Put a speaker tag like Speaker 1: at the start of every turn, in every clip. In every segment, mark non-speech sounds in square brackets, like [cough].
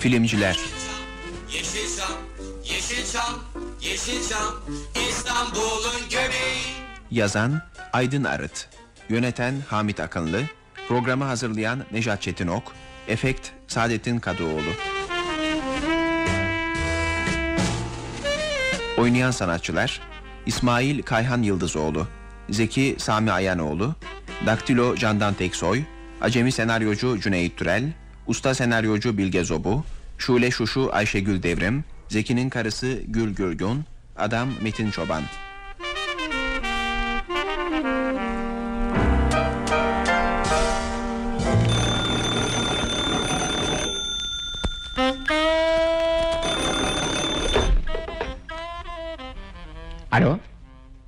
Speaker 1: Filmciler.
Speaker 2: Yeşilçam, Yeşilçam, Yeşilçam, İstanbul'un göbeği.
Speaker 1: Yazan Aydın Arıt. Yöneten Hamit Akınlı. Programı hazırlayan Nejat Çetinok. Efekt Saadettin Kadıoğlu. Oynayan sanatçılar İsmail Kayhan Yıldızoğlu Zeki Sami Ayanoğlu Daktilo Candan Teksoy Acemi senaryocu Cüneyt Türel Usta senaryocu Bilge Zobu Şule Şuşu Ayşegül Devrim Zeki'nin karısı Gül Gürgün Adam Metin Çoban
Speaker 3: Alo?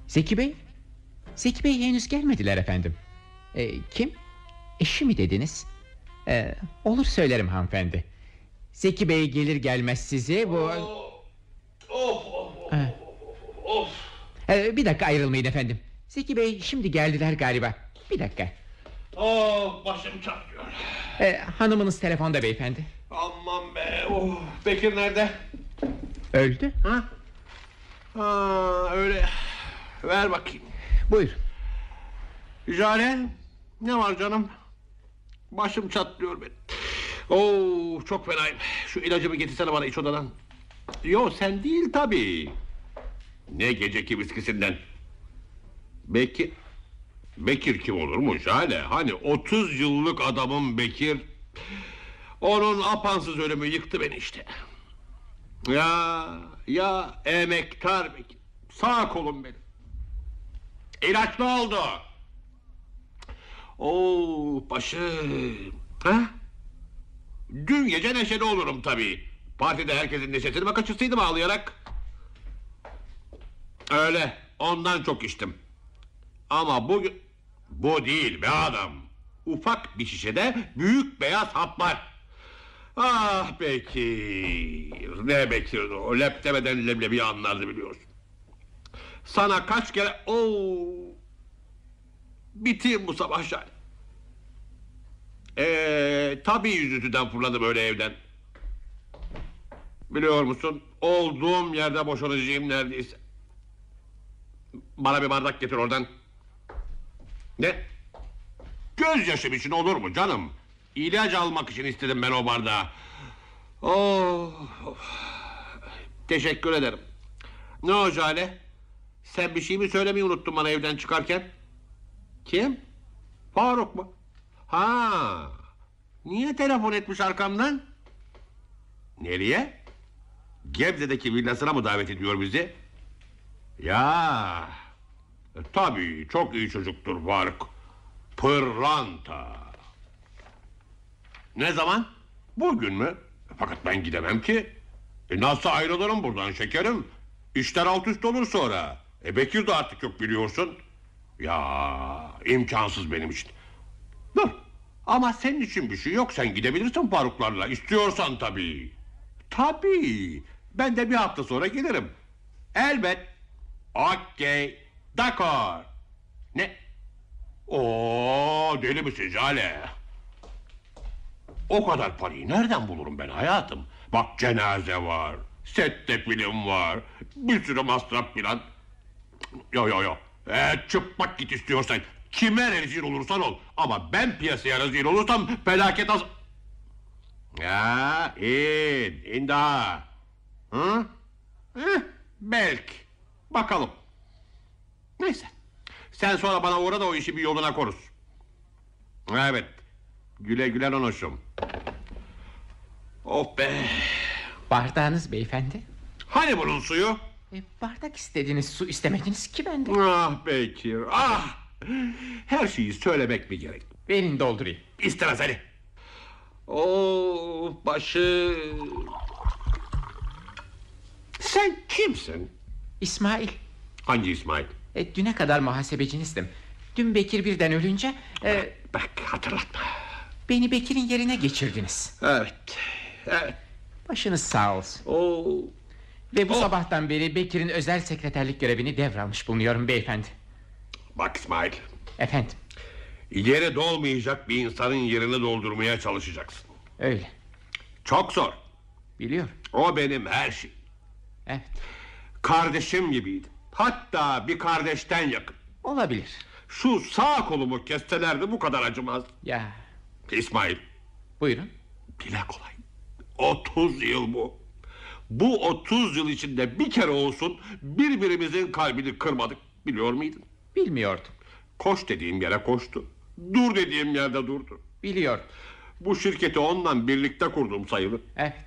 Speaker 3: Zeki Bey? Zeki Bey henüz gelmediler efendim. Ee, kim? Eşi mi dediniz? Ee, olur söylerim hanımefendi. Zeki Bey gelir gelmez sizi bu... Ee, ee, bir dakika ayrılmayın efendim. Zeki Bey şimdi geldiler galiba. Bir dakika.
Speaker 4: Oh başım çarpıyor.
Speaker 3: Ee, hanımınız telefonda beyefendi.
Speaker 4: Aman be. Oh, Bekir nerede?
Speaker 3: Öldü.
Speaker 4: Ha? Ha öyle. Ver bakayım.
Speaker 3: Buyur.
Speaker 4: Jale ne var canım? Başım çatlıyor benim. Oo çok fenayım. Şu ilacımı getirsene bana iç odadan. Yo sen değil tabii. Ne geceki viskisinden. Bekir. Bekir kim olur mu Jale? Hani 30 yıllık adamın Bekir. Onun apansız ölümü yıktı beni işte. Ya ya emektar Bekir. Sağ kolum benim. İlaç ne oldu? Oo başım. Ha? Dün gece neşeli olurum tabii. Partide herkesin neşesini mi kaçırsaydım ağlayarak? Öyle. Ondan çok içtim. Ama bugün... Bu değil be adam. Ufak bir şişede büyük beyaz hap var. Ah Bekir. Ne Bekir o. Lep demeden leblebi anlardı biliyorsun. Sana kaç kere... Oo, Biteyim bu sabah şahane. Ee, tabii yüzüstüden fırladım öyle evden. Biliyor musun? Olduğum yerde boşanacağım neredeyse. Bana bir bardak getir oradan. Ne? Gözyaşım için olur mu canım? İlaç almak için istedim ben o bardağı. Oh. Teşekkür ederim. Ne o Jale? Sen bir şey mi söylemeyi unuttun bana evden çıkarken? Kim? Faruk mu? Ha. Niye telefon etmiş arkamdan? Nereye? Gebze'deki villasına mı davet ediyor bizi? Ya. Tabii çok iyi çocuktur Faruk. Pırlanta. Ne zaman? Bugün mü? Fakat ben gidemem ki. E nasıl ayrılırım buradan şekerim? İşler alt üst olur sonra. E Bekir de artık yok biliyorsun. Ya imkansız benim için. Dur. Ama senin için bir şey yok. Sen gidebilirsin Faruklarla. İstiyorsan tabii. Tabii. Ben de bir hafta sonra gelirim. Elbet. Okey. Dakor. Ne? Oo deli misin Jale? O kadar parayı nereden bulurum ben hayatım? Bak cenaze var. Sette film var. Bir sürü masraf filan. Yo yo yo. Ee, çıplak git istiyorsan. Kime rezil olursan ol. Ama ben piyasaya rezil olursam felaket az... Ya in. in daha. Hı? Eh, belki. Bakalım. Neyse. Sen sonra bana uğra da o işi bir yoluna koruz. Evet. Güle güle nonoşum. Oh be.
Speaker 3: Bardağınız beyefendi.
Speaker 4: Hani bunun suyu?
Speaker 3: E, bardak istediniz su istemediniz ki bende.
Speaker 4: Ah Bekir ah. Her şeyi söylemek mi gerek?
Speaker 3: Verin doldurayım.
Speaker 4: İstemez Ali. Oh başı. Sen kimsin?
Speaker 3: İsmail.
Speaker 4: Hangi İsmail?
Speaker 3: E, düne kadar muhasebecinizdim. Dün Bekir birden ölünce e,
Speaker 4: Bak hatırlatma.
Speaker 3: beni Bekir'in yerine geçirdiniz.
Speaker 4: Evet. Evet.
Speaker 3: Başınız sağ olsun.
Speaker 4: Oh.
Speaker 3: Ve bu
Speaker 4: Oh.
Speaker 3: sabahtan beri Bekir'in özel sekreterlik görevini devralmış bulunuyorum beyefendi.
Speaker 4: Bak İsmail.
Speaker 3: Efendim
Speaker 4: Yeri dolmayacak bir insanın yerini doldurmaya çalışacaksın.
Speaker 3: öyle.
Speaker 4: Çok zor.
Speaker 3: Biliyorum.
Speaker 4: O benim her şey.
Speaker 3: Evet.
Speaker 4: Kardeşim gibiydi. Hatta bir kardeşten yakın.
Speaker 3: Olabilir.
Speaker 4: Şu sağ kolumu kesselerdi bu kadar acımaz.
Speaker 3: Ya
Speaker 4: İsmail
Speaker 3: buyurun.
Speaker 4: dile kolay. 30 yıl bu. Bu 30 yıl içinde bir kere olsun birbirimizin kalbini kırmadık biliyor muydun?
Speaker 3: Bilmiyordum.
Speaker 4: Koş dediğim yere koştu. Dur dediğim yerde durdu.
Speaker 3: Biliyordum.
Speaker 4: Bu şirketi onunla birlikte kurduğum sayılır.
Speaker 3: Evet.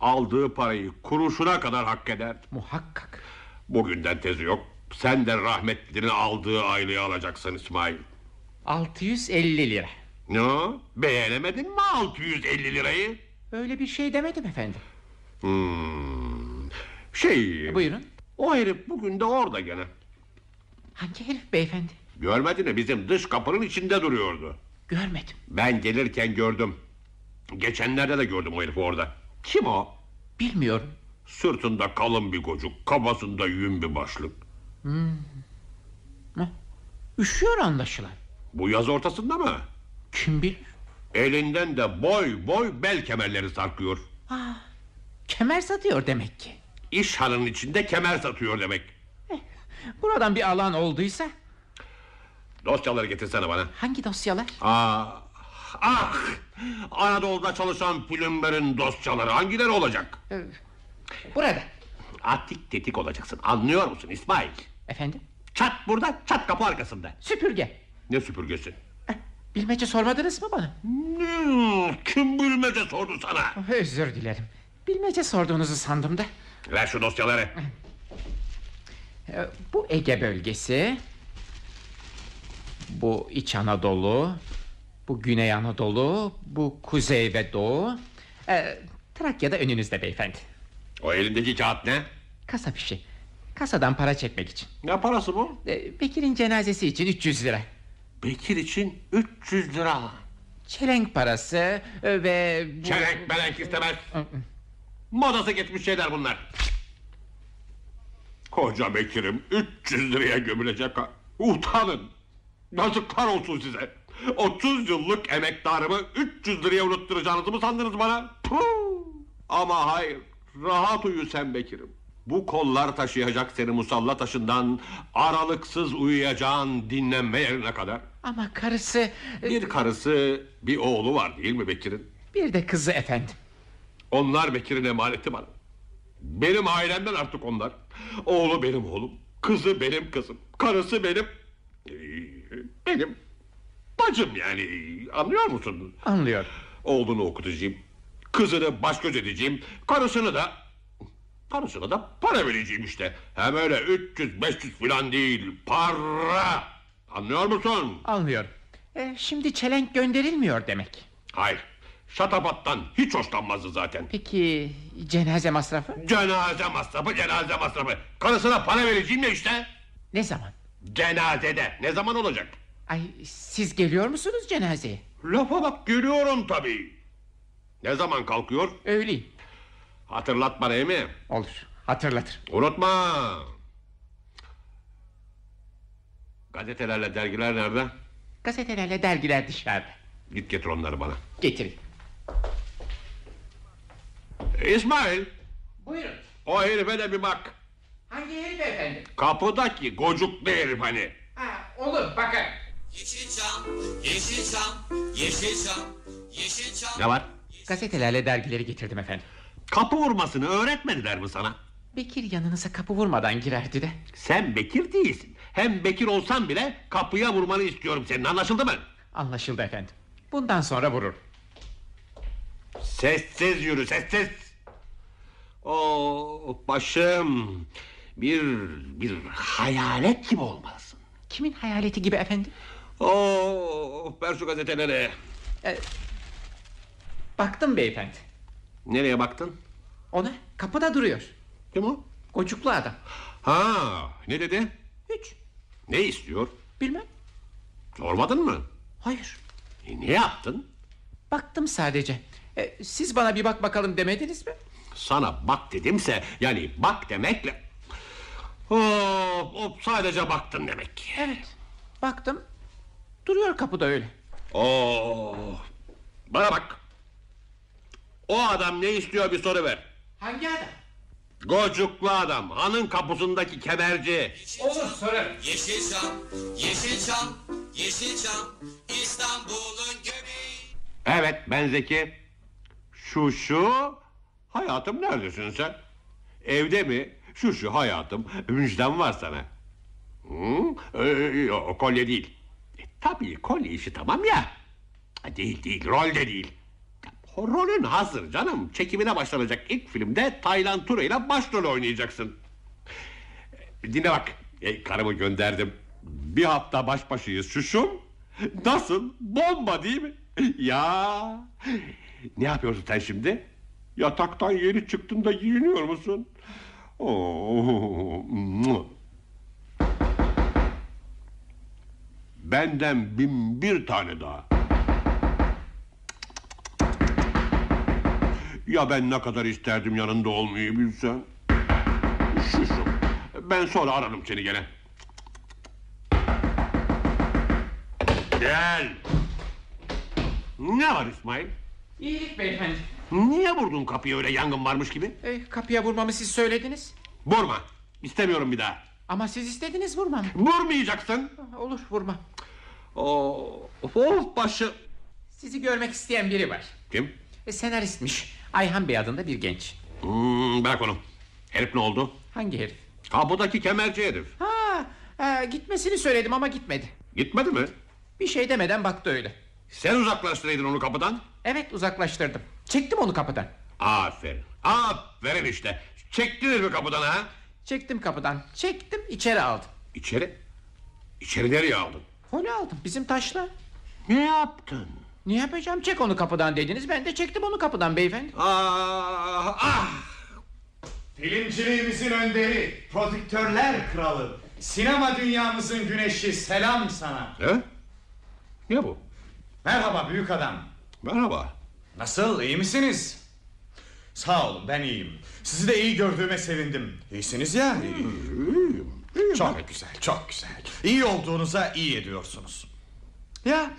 Speaker 4: Aldığı parayı kuruşuna kadar hak eder.
Speaker 3: Muhakkak.
Speaker 4: Bugünden tezi yok. Sen de rahmetlinin aldığı aylığı alacaksın İsmail.
Speaker 3: 650 lira.
Speaker 4: Ne? Beğenemedin mi 650 lirayı?
Speaker 3: Öyle bir şey demedim efendim.
Speaker 4: Hmm. Şey...
Speaker 3: Buyurun.
Speaker 4: O herif bugün de orada gene.
Speaker 3: Hangi herif beyefendi?
Speaker 4: Görmedin mi bizim dış kapının içinde duruyordu.
Speaker 3: Görmedim.
Speaker 4: Ben gelirken gördüm. Geçenlerde de gördüm o herifi orada. Kim o?
Speaker 3: Bilmiyorum.
Speaker 4: Sırtında kalın bir gocuk, kafasında yün bir başlık.
Speaker 3: Üşüyor anlaşılan.
Speaker 4: Bu yaz ortasında mı?
Speaker 3: Kim bilir?
Speaker 4: Elinden de boy boy bel kemerleri sarkıyor.
Speaker 3: Kemer satıyor demek ki.
Speaker 4: İş hanının içinde kemer satıyor demek.
Speaker 3: Buradan bir alan olduysa
Speaker 4: Dosyaları getirsene bana.
Speaker 3: hangi dosyalar?
Speaker 4: Aa, ah! Anadolu'da çalışan plümberin dosyaları hangileri olacak?
Speaker 3: Burada.
Speaker 4: Atik tetik olacaksın. Anlıyor musun İsmail?
Speaker 3: Efendim?
Speaker 4: Çat burada, çat kapı arkasında.
Speaker 3: Süpürge.
Speaker 4: Ne süpürgesi?
Speaker 3: Eh, Bilmece sormadınız mı bana?
Speaker 4: Hmm, kim bilmece sordu sana?
Speaker 3: Özür dilerim. Bilmece sorduğunuzu sandım da.
Speaker 4: Ver şu dosyaları.
Speaker 3: Ee, Bu Ege bölgesi. Bu İç Anadolu. Bu Güney Anadolu. Bu Kuzey ve Doğu. Ee, Trakya'da önünüzde beyefendi.
Speaker 4: O elindeki kağıt ne?
Speaker 3: Kasa fişi. Kasadan para çekmek için.
Speaker 4: Ne parası bu?
Speaker 3: Ee, Bekir'in cenazesi için 300 lira.
Speaker 4: Bekir için 300 lira.
Speaker 3: Çelenk parası e, ve... bu-
Speaker 4: Çelenk melenk istemez. Modası geçmiş şeyler bunlar. Koca Bekir'im 300 liraya gömülecek ha. Utanın. Yazıklar olsun size. 30 yıllık emektarımı 300 liraya unutturacağınızı mı sandınız bana? Puh! Ama hayır. Rahat uyu sen Bekir'im. Bu kollar taşıyacak seni musalla taşından aralıksız uyuyacağın dinlenme yerine kadar.
Speaker 3: Ama karısı... e,
Speaker 4: Bir karısı, bir oğlu var değil mi Bekir'in?
Speaker 3: Bir de kızı efendim.
Speaker 4: Onlar Bekir'in emaneti bana. Benim ailemden artık onlar. Oğlu benim oğlum. Kızı benim kızım. Karısı benim... ee, Benim... Bacım yani anlıyor musun?
Speaker 3: Anlıyorum.
Speaker 4: Oğlunu okutacağım. Kızını baş göz edeceğim. Karısını da... Karısına da para vereceğim işte. Hem öyle 300-500 falan değil. Para! Anlıyor musun?
Speaker 3: Anlıyorum. E, şimdi çelenk gönderilmiyor demek.
Speaker 4: Hayır. Şatafattan hiç hoşlanmazdı zaten.
Speaker 3: Peki cenaze masrafı?
Speaker 4: Cenaze masrafı cenaze masrafı. Karısına para vereceğim ya işte.
Speaker 3: Ne zaman?
Speaker 4: Cenazede. Ne zaman olacak?
Speaker 3: Ay siz geliyor musunuz cenazeye?
Speaker 4: Lafa bak görüyorum tabii. Ne zaman kalkıyor?
Speaker 3: Öyleyim.
Speaker 4: Hatırlat bana mi?
Speaker 3: Olur hatırlatır.
Speaker 4: Unutma. Gazetelerle dergiler nerede?
Speaker 3: Gazetelerle dergiler dışarıda.
Speaker 4: Git getir onları bana.
Speaker 3: Getirin.
Speaker 4: İsmail
Speaker 3: Buyurun.
Speaker 4: o herife de bir bak.
Speaker 3: Hangi herif efendim?
Speaker 4: Kapıdaki gocuklu herif hani.
Speaker 3: Ha, olur bakın.
Speaker 2: Yeşilçam, Yeşilçam, Yeşilçam, Yeşilçam.
Speaker 4: Ne var?
Speaker 3: Gazetelerle dergileri getirdim efendim.
Speaker 4: Kapı vurmasını öğretmediler mi sana?
Speaker 3: Bekir yanınıza kapı vurmadan girerdi de.
Speaker 4: Sen Bekir değilsin. Hem Bekir olsan bile kapıya vurmanı istiyorum senin anlaşıldı mı?
Speaker 3: Anlaşıldı efendim. Bundan sonra vurur.
Speaker 4: Sessiz yürü sessiz. Oo başım. Bir bir hayalet gibi olmalısın.
Speaker 3: Kimin hayaleti gibi efendim?
Speaker 4: Oo ver şu gazeteleri.
Speaker 3: Baktım beyefendi.
Speaker 4: Nereye baktın?
Speaker 3: Ona kapıda duruyor.
Speaker 4: Kim o?
Speaker 3: Kocuklu adam.
Speaker 4: Ha ne dedi?
Speaker 3: Hiç
Speaker 4: Ne istiyor?
Speaker 3: bilmem.
Speaker 4: Sormadın mı?
Speaker 3: Hayır.
Speaker 4: E, ne yaptın?
Speaker 3: Baktım sadece. E, siz bana bir bak bakalım demediniz mi?
Speaker 4: Sana bak dedimse yani bak demekle... Hop, hop sadece baktın demek.
Speaker 3: Evet. Baktım. Duruyor kapıda öyle.
Speaker 4: Oo. Bana bak. O adam ne istiyor bir soru ver.
Speaker 3: Hangi adam?
Speaker 4: Gocuklu adam, hanın kapısındaki kemerci.
Speaker 3: Olur sorarım.
Speaker 2: Yeşilçam, Yeşilçam, Yeşilçam, İstanbul'un göbeği.
Speaker 4: Evet, ben Zeki. Şu şu, hayatım neredesin sen? Evde mi? Şu şu hayatım, müjdem var sana. Hı? Ee, yok, kolye değil. E, tabii kolye işi tamam ya. Değil değil, rol de değil. Rolün hazır canım. Çekimine başlanacak ilk filmde Taylan Ture ile başrol oynayacaksın. E, Dinle bak, e, karımı gönderdim. Bir hafta baş başayız şuşum. Nasıl? Bomba değil mi? Ya. Ne yapıyorsun sen şimdi? Yataktan yeni çıktın da giyiniyor musun? Oo. mua. Benden bin bir tane daha. Ya ben ne kadar isterdim yanında olmayı bilsen. Şuşum. Ben sonra ararım seni gene. Gel. Ne var İsmail?
Speaker 3: İyilik beyefendi.
Speaker 4: Niye vurdun kapıyı öyle yangın varmış gibi?
Speaker 3: E, kapıya vurmamı siz söylediniz.
Speaker 4: Vurma. İstemiyorum bir daha.
Speaker 3: Ama siz istediniz vurmam.
Speaker 4: Vurmayacaksın.
Speaker 3: Olur vurmam.
Speaker 4: Oo, of başı.
Speaker 3: Sizi görmek isteyen biri var.
Speaker 4: Kim?
Speaker 3: E, senaristmiş. Ayhan Bey adında bir genç.
Speaker 4: Hmm, bırak onu. Herif ne oldu?
Speaker 3: Hangi herif?
Speaker 4: Kapıdaki kemerci herif.
Speaker 3: Ha, e, gitmesini söyledim ama gitmedi.
Speaker 4: Gitmedi mi?
Speaker 3: Bir şey demeden baktı öyle.
Speaker 4: Sen uzaklaştıraydın onu kapıdan.
Speaker 3: Evet uzaklaştırdım. Çektim onu kapıdan.
Speaker 4: Aferin. Aferin işte. Çektiniz mi kapıdan ha?
Speaker 3: Çektim kapıdan. Çektim içeri aldım.
Speaker 4: İçeri. İçeri nereye aldın?
Speaker 3: Folyo aldım bizim taşla.
Speaker 4: Ne yaptın?
Speaker 3: Ne yapacağım çek onu kapıdan dediniz ben de çektim onu kapıdan beyefendi.
Speaker 4: Ah, ah.
Speaker 5: Filmciliğimizin önderi, prodüktörler kralı, sinema dünyamızın güneşi selam sana.
Speaker 4: Ne? Ne bu?
Speaker 5: Merhaba büyük adam.
Speaker 4: Merhaba.
Speaker 5: Nasıl, iyi misiniz? Sağ olun, ben iyiyim. Sizi de iyi gördüğüme sevindim. İyisiniz ya. iyi. Çok güzel, çok güzel. İyi olduğunuza iyi ediyorsunuz. Ya,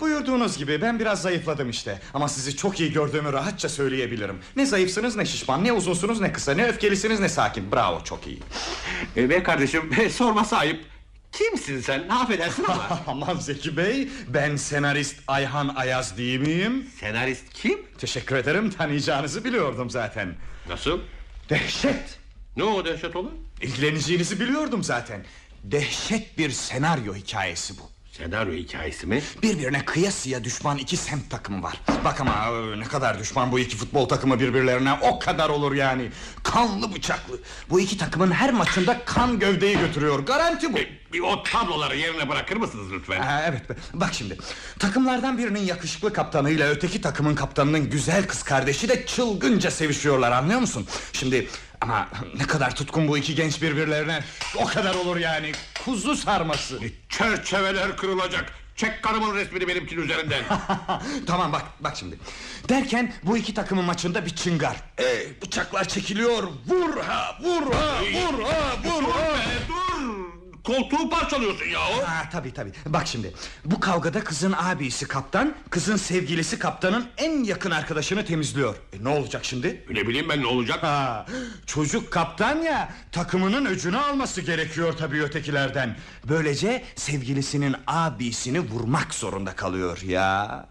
Speaker 5: buyurduğunuz gibi ben biraz zayıfladım işte. Ama sizi çok iyi gördüğümü rahatça söyleyebilirim. Ne zayıfsınız ne şişman, ne uzunsunuz ne kısa, ne öfkelisiniz ne sakin. Bravo, çok iyi.
Speaker 4: E, be kardeşim [laughs] e, sorma sahip. Kimsin sen? Affedersin ama. [laughs]
Speaker 5: Aman Zeki Bey, ben senarist Ayhan Ayaz değil miyim?
Speaker 4: Senarist kim?
Speaker 5: Teşekkür ederim, tanıyacağınızı biliyordum zaten.
Speaker 4: Nasıl?
Speaker 5: Dehşet!
Speaker 4: Ne o dehşet olan?
Speaker 5: İlgileneceğinizi biliyordum zaten. Dehşet bir senaryo hikayesi bu.
Speaker 4: Senaryo hikayesi mi?
Speaker 5: Birbirine kıyasıya düşman iki semt takımı var. Bak ama e, ne kadar düşman bu iki futbol takımı birbirlerine o kadar olur yani. Kanlı bıçaklı. Bu iki takımın her maçında kan gövdeyi götürüyor. Garanti bu.
Speaker 4: E, bir o tabloları yerine bırakır mısınız lütfen?
Speaker 5: Ha, evet bak şimdi takımlardan birinin yakışıklı kaptanıyla öteki takımın kaptanının güzel kız kardeşi de çılgınca sevişiyorlar anlıyor musun? Şimdi ama ne kadar tutkun bu iki genç birbirlerine o kadar olur yani kuzu sarması.
Speaker 4: Çerçeveler kırılacak. Çek karımın resmini benimkinin üzerinden. [laughs]
Speaker 5: tamam bak bak şimdi. Derken bu iki takımın maçında bir çıngar. Ee, bıçaklar çekiliyor. Vur ha vur ha vur ha vur ha.
Speaker 4: E, dur! Koltuğu parçalıyorsun ya o.
Speaker 5: Ha tabii tabii. Bak şimdi. Bu kavgada kızın abisi kaptan, kızın sevgilisi kaptanın en yakın arkadaşını temizliyor. E, ne olacak şimdi?
Speaker 4: Ne bileyim ben ne olacak?
Speaker 5: Ha, çocuk kaptan ya takımının öcünü alması gerekiyor tabii ötekilerden. Böylece sevgilisinin abisini vurmak zorunda kalıyor ya.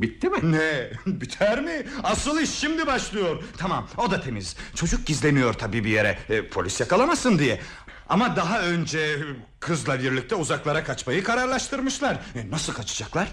Speaker 4: Bitti mi?
Speaker 5: Ne? [laughs] Biter mi? Asıl iş şimdi başlıyor. Tamam o da temiz. Çocuk gizleniyor tabii bir yere. E, polis yakalamasın diye. Ama daha önce kızla birlikte uzaklara kaçmayı kararlaştırmışlar. E, nasıl kaçacaklar?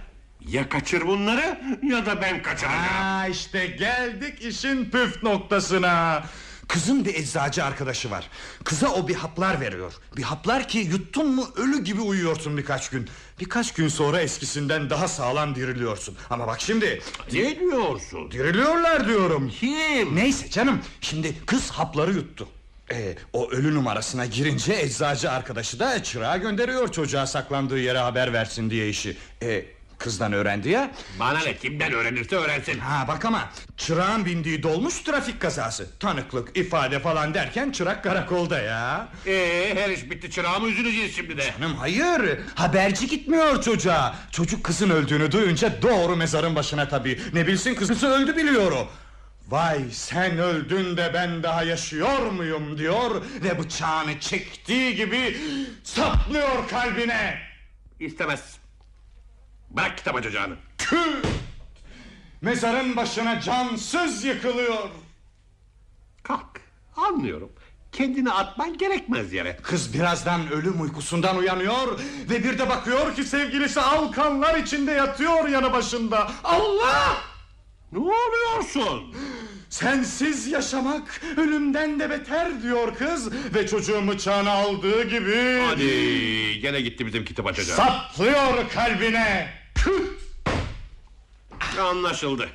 Speaker 4: Ya kaçır bunları ya da ben kaçıracağım.
Speaker 5: Aa işte geldik işin püf noktasına. Kızın bir eczacı arkadaşı var. Kıza o bir haplar veriyor. Bir haplar ki yuttun mu ölü gibi uyuyorsun birkaç gün. Birkaç gün sonra eskisinden daha sağlam diriliyorsun. Ama bak şimdi
Speaker 4: Ne diyorsun?
Speaker 5: diriliyorlar diyorum.
Speaker 4: Kim?
Speaker 5: Neyse canım şimdi kız hapları yuttu. Ee, o ölü numarasına girince eczacı arkadaşı da çırağı gönderiyor çocuğa saklandığı yere haber versin diye işi. Ee, kızdan öğrendi ya.
Speaker 4: Bana ne kimden öğrenirse öğrensin.
Speaker 5: Ha bak ama çırağın bindiği dolmuş trafik kazası. Tanıklık, ifade falan derken çırak karakolda ya.
Speaker 4: Ee, her iş bitti çırağımı üzüleceğiz şimdi de.
Speaker 5: Hanım hayır, haberci gitmiyor çocuğa. Çocuk kızın öldüğünü duyunca doğru mezarın başına tabii. Ne bilsin kızı öldü biliyor o. Vay sen öldün de ben daha yaşıyor muyum diyor ve bıçağını çektiği gibi saplıyor kalbine.
Speaker 4: İstemez. Bırak kitap açacağını.
Speaker 5: Tüh! Mezarın başına cansız yıkılıyor.
Speaker 4: Kalk. Anlıyorum. Kendini atman gerekmez yere.
Speaker 5: Kız birazdan ölüm uykusundan uyanıyor ve bir de bakıyor ki sevgilisi alkanlar içinde yatıyor yanı başında. Allah!
Speaker 4: Ne oluyorsun?
Speaker 5: Sensiz yaşamak ölümden de beter diyor kız ve çocuğun bıçağını aldığı gibi
Speaker 4: Hadi gene gitti bizim kitap açacağım.
Speaker 5: saplıyor kalbine.
Speaker 4: Anlaşıldı.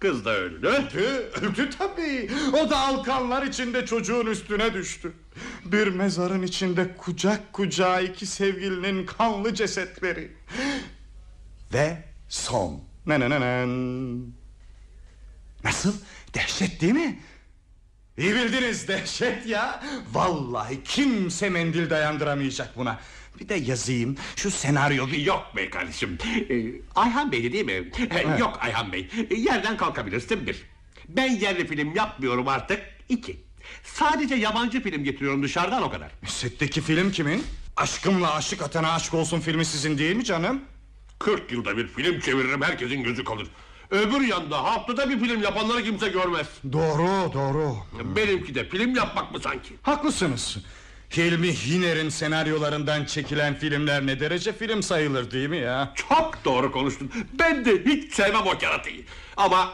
Speaker 4: Kız da öldü.
Speaker 5: Öldü, öldü tabii. O da alkanlar içinde çocuğun üstüne düştü. Bir mezarın içinde kucak kucağa iki sevgilinin kanlı cesetleri. Ve son. Ne ne ne ne. Nasıl? Dehşet değil mi? İyi bildiniz dehşet ya. Vallahi kimse mendil dayandıramayacak buna. Bir de yazayım şu senaryo bir...
Speaker 4: Yok be kardeşim. Ee, Ayhan Bey'di değil mi? Ee, Yok Ayhan Bey. Ee, Yerden kalkabilirsin bir. Ben yerli film yapmıyorum artık. iki. Sadece yabancı film getiriyorum dışarıdan o kadar.
Speaker 5: Setteki film kimin? Aşkımla aşık atana aşk olsun filmi sizin değil mi canım?
Speaker 4: 40 yılda bir film çeviririm herkesin gözü kalır. Öbür yanda haftada bir film yapanları kimse görmez.
Speaker 5: Doğru doğru.
Speaker 4: Benimki de film yapmak mı sanki?
Speaker 5: Haklısınız. Hilmi Hiner'in senaryolarından çekilen filmler ne derece film sayılır değil mi ya?
Speaker 4: Çok doğru konuştun. Ben de hiç sevmem o keratayı. Ama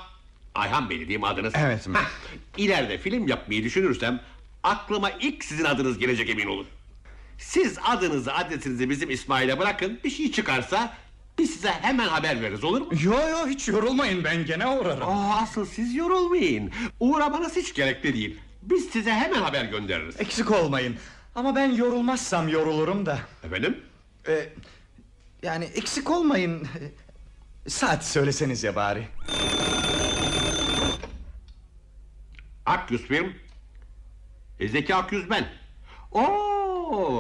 Speaker 4: Ayhan Bey dediğim adınız.
Speaker 5: Evet.
Speaker 4: Heh, İleride film yapmayı düşünürsem aklıma ilk sizin adınız gelecek emin olun. Siz adınızı adresinizi bizim İsmail'e bırakın bir şey çıkarsa biz size hemen haber veririz olur mu?
Speaker 5: Yo yo hiç yorulmayın ben gene uğrarım.
Speaker 4: Aa, asıl siz yorulmayın. Uğramanız hiç gerekli değil. Biz size hemen haber göndeririz.
Speaker 5: Eksik olmayın. Ama ben yorulmazsam yorulurum da.
Speaker 4: Efendim?
Speaker 5: Ee, yani eksik olmayın. Saat söyleseniz ya bari.
Speaker 4: Akyüz film. E, Zeki Akyüz ben. Oo,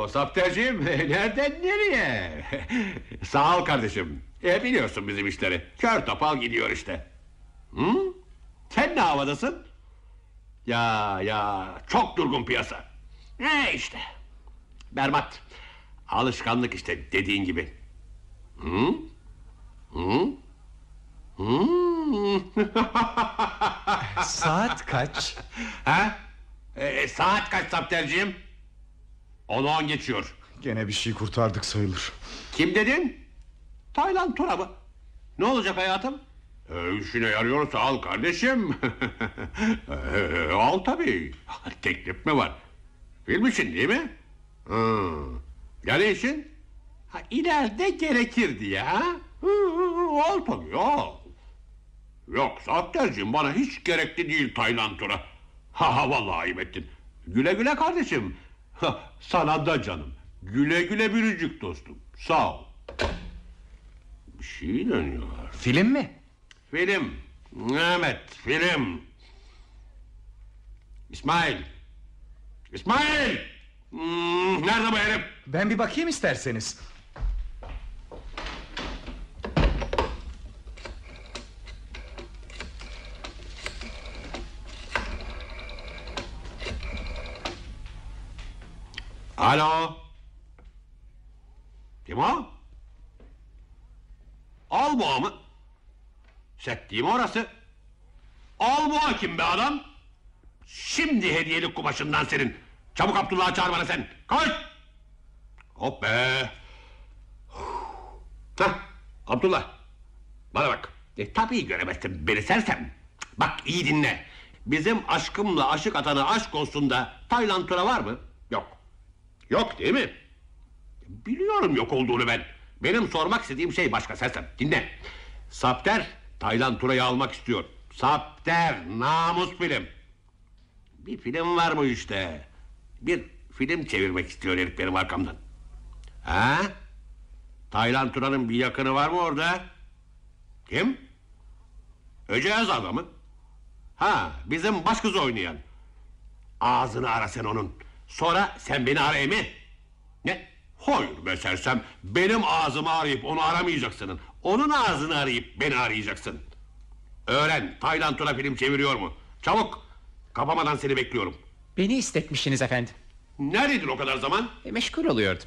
Speaker 4: Sapterciğim [laughs] nereden nereye? [laughs] Sağ ol kardeşim. E, biliyorsun bizim işleri. Kör topal gidiyor işte. Hı? Sen ne havadasın? Ya ya çok durgun piyasa. Ne işte. Berbat. Alışkanlık işte dediğin gibi. Hı? Hı? Hı?
Speaker 5: Saat kaç?
Speaker 4: Ha? E, saat kaç Sapterciğim? Onu on geçiyor.
Speaker 5: Gene bir şey kurtardık sayılır.
Speaker 4: Kim dedin? Tayland Tura mı? Ne olacak hayatım? E, işine yarıyorsa al kardeşim. [laughs] al tabii. Teklif mi var? Film için değil mi? Hı. Ya ne için? Ha, ileride gerekir diye ha? Al tabii al. Yok Satterciğim bana hiç gerekli değil Tayland Tura. Ha ha vallahi ayıp ettin. Güle güle kardeşim. Sana da canım. Güle güle biricik dostum. Sağ ol. Bir şey dönüyor.
Speaker 5: Film mi?
Speaker 4: Film. Evet film. İsmail. İsmail. Hmm, nerede bu herif?
Speaker 5: Ben bir bakayım isterseniz.
Speaker 4: Alo. Kim o? Alboğa mı? Set değil mi orası? Alboğa kim be adam? Şimdi hediyelik kumaşından senin. Çabuk Abdullah'ı çağır bana sen. Koş. Hop be. Hah, Abdullah. Bana bak. E, tabii göremezsin beni sersem. Bak iyi dinle. Bizim aşkımla aşık atana aşk olsun da Tayland tura var mı? Yok. Yok değil mi? Biliyorum yok olduğunu ben. Benim sormak istediğim şey başka sersem. Dinle. Sapter Tayland Tura'yı almak istiyor. Sapter namus film. Bir film var mı işte? Bir film çevirmek istiyor herif benim arkamdan. Ha? Tayland Tura'nın bir yakını var mı orada? Kim? Öce Özal'da mı? Ha bizim baş kız oynayan. Ağzını ara sen onun. Sonra sen beni ara mi? Ne? Hayır be sersem. Benim ağzımı arayıp onu aramayacaksın. Onun ağzını arayıp beni arayacaksın. Öğren Tayland Tuna film çeviriyor mu? Çabuk. Kapamadan seni bekliyorum.
Speaker 3: Beni istetmişsiniz efendim.
Speaker 4: Neredeydin o kadar zaman?
Speaker 3: E, meşgul oluyordum.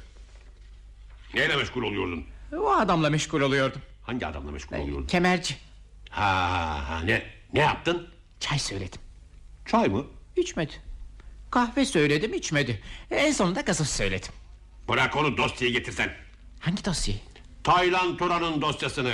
Speaker 4: Neyle meşgul oluyordun?
Speaker 3: O adamla meşgul oluyordum.
Speaker 4: Hangi adamla meşgul oluyordun?
Speaker 3: Kemerci.
Speaker 4: Ha, ha, ne? Ne yaptın?
Speaker 3: Çay söyledim.
Speaker 4: Çay mı?
Speaker 3: İçmedi. Kahve söyledim içmedi. En sonunda gazoz söyledim.
Speaker 4: Bırak onu dosyayı getirsen.
Speaker 3: Hangi dosyayı?
Speaker 4: Taylan Turan'ın dosyasını.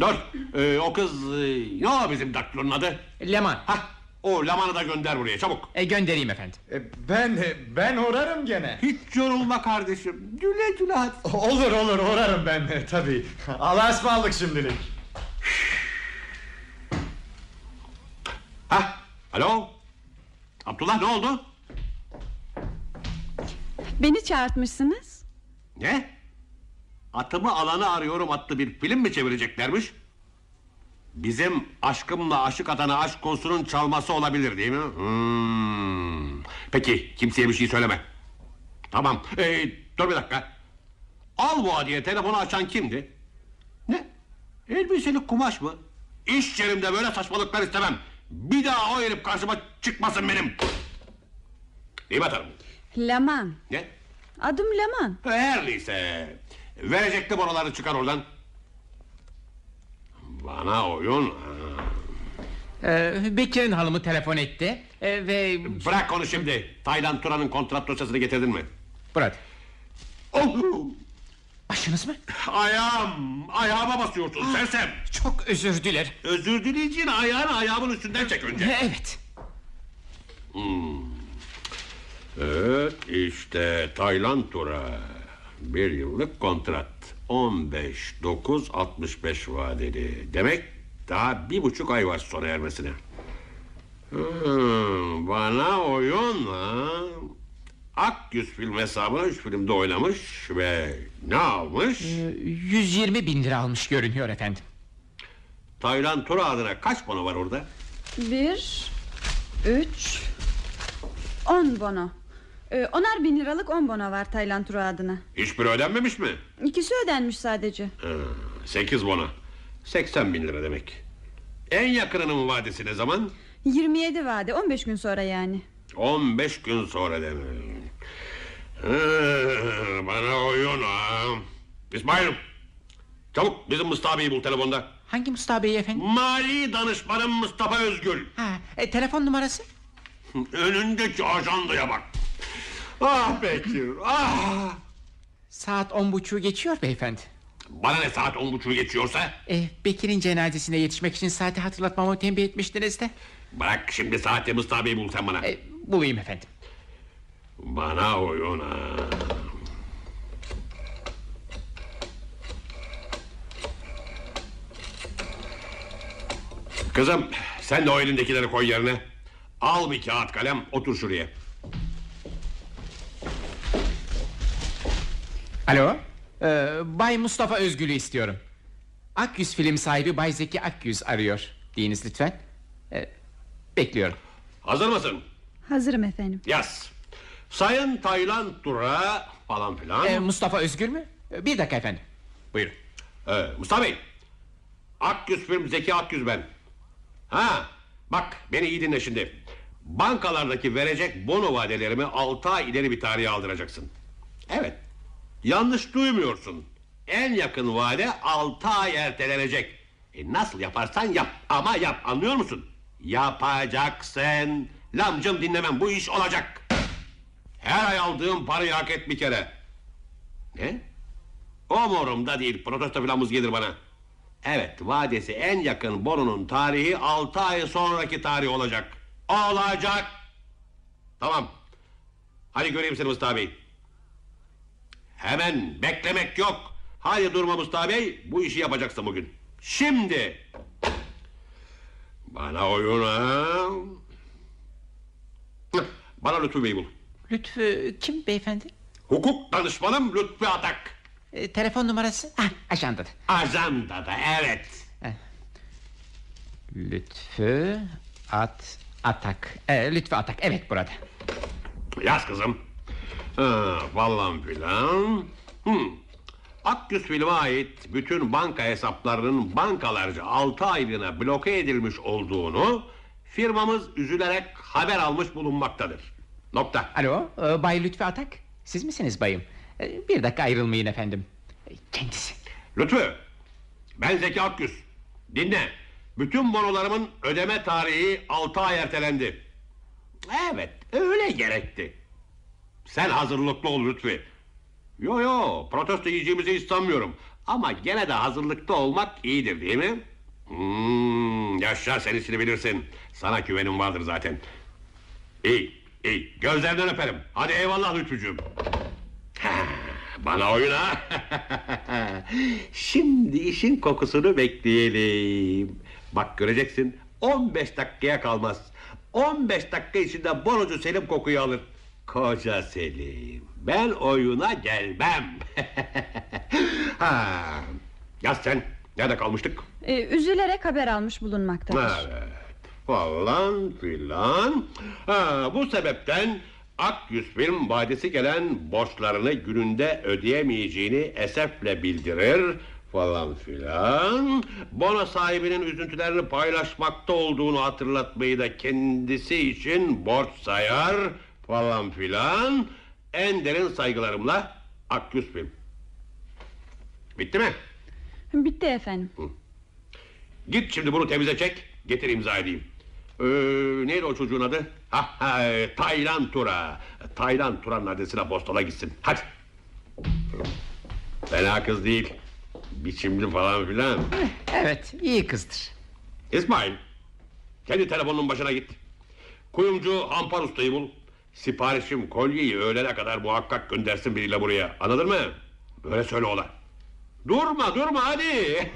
Speaker 4: Dur. Ee, o kız e, ne o bizim daktilonun adı?
Speaker 3: Leman.
Speaker 4: Hah. O Laman'ı da gönder buraya çabuk.
Speaker 3: E, göndereyim efendim.
Speaker 5: E, ben ben uğrarım gene.
Speaker 4: Hiç yorulma kardeşim. Güle güle hadi.
Speaker 5: Olur olur uğrarım ben de tabii. Allah'a ısmarladık şimdilik.
Speaker 4: Hah. Alo. Abdullah ne oldu?
Speaker 6: Beni çağırtmışsınız.
Speaker 4: Ne? Atımı alanı arıyorum adlı bir film mi çevireceklermiş? Bizim aşkımla aşık atana aşk konusunun çalması olabilir değil mi? Hmm. Peki kimseye bir şey söyleme. Tamam. Ee, dur bir dakika. Al bu diye telefonu açan kimdi? Ne? Elbiseli kumaş mı? İş yerimde böyle saçmalıklar istemem. Bir daha o herif karşıma çıkmasın benim. İyi bakalım.
Speaker 6: Laman.
Speaker 4: Ne?
Speaker 6: Adım Laman.
Speaker 4: Her neyse. Verecektim oraları çıkar oradan. Bana oyun. ha.
Speaker 3: E, Bekir'in hanımı telefon etti. E, ve...
Speaker 4: Bırak onu şimdi. Taylan Turan'ın kontrat dosyasını getirdin mi?
Speaker 3: Burada.
Speaker 4: Oh!
Speaker 3: Başınız mı?
Speaker 4: Ayağım. Ayağıma basıyorsun sersem.
Speaker 3: Çok özür dilerim.
Speaker 4: Özür dileyeceğin ayağını ayağımın üstünden çek önce.
Speaker 3: Evet.
Speaker 4: Evet işte Taylan Tura. Bir yıllık kontrat. 15 9 65 vadeli. Demek daha bir buçuk ay var sona ermesine. Hmm, bana oyun ha. Akyüz film hesabına üç filmde oynamış ve ne almış?
Speaker 3: 120 bin lira almış görünüyor efendim.
Speaker 4: Taylan Tura adına kaç bono var orada?
Speaker 6: Bir, üç, on bono. Ee, onar bin liralık on bono var Tayland turu adına.
Speaker 4: Hiçbiri ödenmemiş mi?
Speaker 6: İkisi ödenmiş sadece.
Speaker 4: Ha, Sekiz bono. 80 bin lira demek. En yakınının vadesi ne zaman?
Speaker 6: 27 vade 15 gün sonra yani.
Speaker 4: 15 gün sonra demek. Ha, Bana oyun ha. İsmail. Çabuk bizim Mustafa Bey'i bul telefonda.
Speaker 3: Hangi Mustafa Bey efendim?
Speaker 4: Mali danışmanım Mustafa Özgül.
Speaker 3: Ha, e, telefon numarası?
Speaker 4: Önündeki ajandaya bak. Ah Bekir ah.
Speaker 3: Saat on buçuğu geçiyor beyefendi.
Speaker 4: Bana ne saat on buçuğu geçiyorsa?
Speaker 3: E, Bekir'in cenazesine yetişmek için saati hatırlatmamı tembih etmiştiniz de.
Speaker 4: Bırak şimdi saatte Mustafa Bey'i bul sen bana.
Speaker 3: E, bulayım efendim.
Speaker 4: Bana oyun ha. Kızım sen de o elindekileri koy yerine. Al bir kağıt kalem otur şuraya.
Speaker 3: Alo. Ee, Bay Mustafa Özgül'ü istiyorum. Akyüz film sahibi Bay Zeki Akyüz arıyor. Deyiniz lütfen. Ee, bekliyorum.
Speaker 4: Hazır mısın?
Speaker 6: Hazırım efendim.
Speaker 4: Yaz. Sayın Taylan Tura falan filan.
Speaker 3: Ee, Mustafa Özgür mü? Ee, bir dakika efendim. Buyurun.
Speaker 4: Ee, Mustafa Bey. Akgüz film Zeki Akgüz ben. Ha, bak beni iyi dinle şimdi. Bankalardaki verecek bono vadelerimi 6 ay ileri bir tarihe aldıracaksın. Evet. Yanlış duymuyorsun. En yakın vade 6 ay ertelenecek. E nasıl yaparsan yap ama yap anlıyor musun? Yapacaksın. Lamcım dinlemem bu iş olacak. Her ay aldığım parayı hak et bir kere. Ne? Umurumda değil protesto falan gelir bana. Evet vadesi en yakın bonunun tarihi 6 ay sonraki tarih olacak. Olacak. Tamam. Hadi göreyim seni Mustafa Bey. Hemen beklemek yok. Hadi durma Mustafa Bey. Bu işi yapacaksın bugün. Şimdi. Bana oyun ha. Bana Lütfü Bey bul.
Speaker 3: Lütfü kim beyefendi?
Speaker 4: Hukuk danışmanım Lütfü Atak.
Speaker 3: Ee, telefon numarası? Ha, ajandada.
Speaker 4: Ajandada evet.
Speaker 3: Lütfü At Atak. Ee, Lütfü Atak. Evet burada.
Speaker 4: Yaz kızım. Ha, falan filan. Hmm. Akgüs filme ait bütün banka hesaplarının bankalarca 6 aylığına bloke edilmiş olduğunu firmamız üzülerek haber almış bulunmaktadır. Nokta.
Speaker 3: Alo e, Bay Lütfü Atak Siz misiniz bayım E, Bir dakika ayrılmayın efendim E, Kendisi
Speaker 4: Lütfü, ben Zeki Akgüs. Dinle. Bütün bonolarımın ödeme tarihi 6 ay ertelendi. Evet, öyle gerekti. Sen hazırlıklı ol Lütfü. Yo yo, protesto yiyeceğimizi hiç sanmıyorum. Ama gene de hazırlıklı olmak iyidir değil mi? Hmm, yaşa sen işini bilirsin. Sana güvenim vardır zaten. İyi, iyi. Gözlerinden öperim. Hadi eyvallah Lütfücüğüm. Ha, Bana oyuna. [laughs] Şimdi işin kokusunu bekleyelim. Bak göreceksin 15 dakikaya kalmaz. 15 dakika içinde bonocu Selim kokuyu alır. Koca Selim. Ben oyuna gelmem. [laughs] ha, yaz sen. Nerede kalmıştık?
Speaker 6: Ee, üzülerek haber almış bulunmaktadır.
Speaker 4: Evet. Falan filan. Ha, bu sebepten Akyüz film vadesi gelen borçlarını gününde ödeyemeyeceğini esefle bildirir falan filan. Bono sahibinin üzüntülerini paylaşmakta olduğunu hatırlatmayı da kendisi için borç sayar falan filan. En derin saygılarımla Akyüz film. Bitti mi?
Speaker 6: Bitti efendim.
Speaker 4: Git şimdi bunu temize çek. Getir imza edeyim. Ee, neydi o çocuğun adı? Ha, ha, Taylan Tura. Taylan Tura'nın adresine postala gitsin. Hadi. Fena kız değil. Biçimli falan filan.
Speaker 3: Evet iyi kızdır
Speaker 4: İsmail. Kendi telefonunun başına git. Kuyumcu Ampar Usta'yı bul. Siparişim kolyeyi öğlene kadar muhakkak göndersin biriyle buraya. Anladın mı? Böyle söyle ola. Durma durma hadi.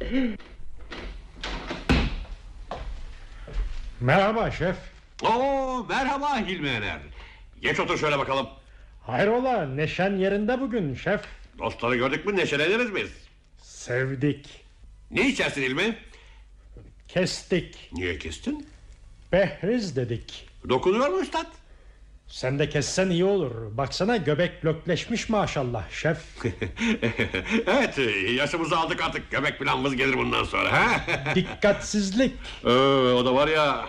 Speaker 4: [laughs]
Speaker 7: Merhaba şef.
Speaker 4: Oo merhaba Hilmi Ener. Geç otur şöyle bakalım.
Speaker 7: Hayrola neşen yerinde bugün şef.
Speaker 4: Dostları gördük mü neşeleniriz biz.
Speaker 7: Sevdik.
Speaker 4: Ne içersin Hilmi?
Speaker 7: Kestik.
Speaker 4: Niye kestin?
Speaker 7: Behriz dedik.
Speaker 4: Dokunuyor mu üstad?
Speaker 7: Sen de kessen iyi olur. Baksana göbek blokleşmiş maşallah şef. [laughs]
Speaker 4: evet yaşımızı aldık artık. Göbek planımız gelir bundan sonra. Ha? [laughs]
Speaker 7: Dikkatsizlik.
Speaker 4: Ee, o da var ya.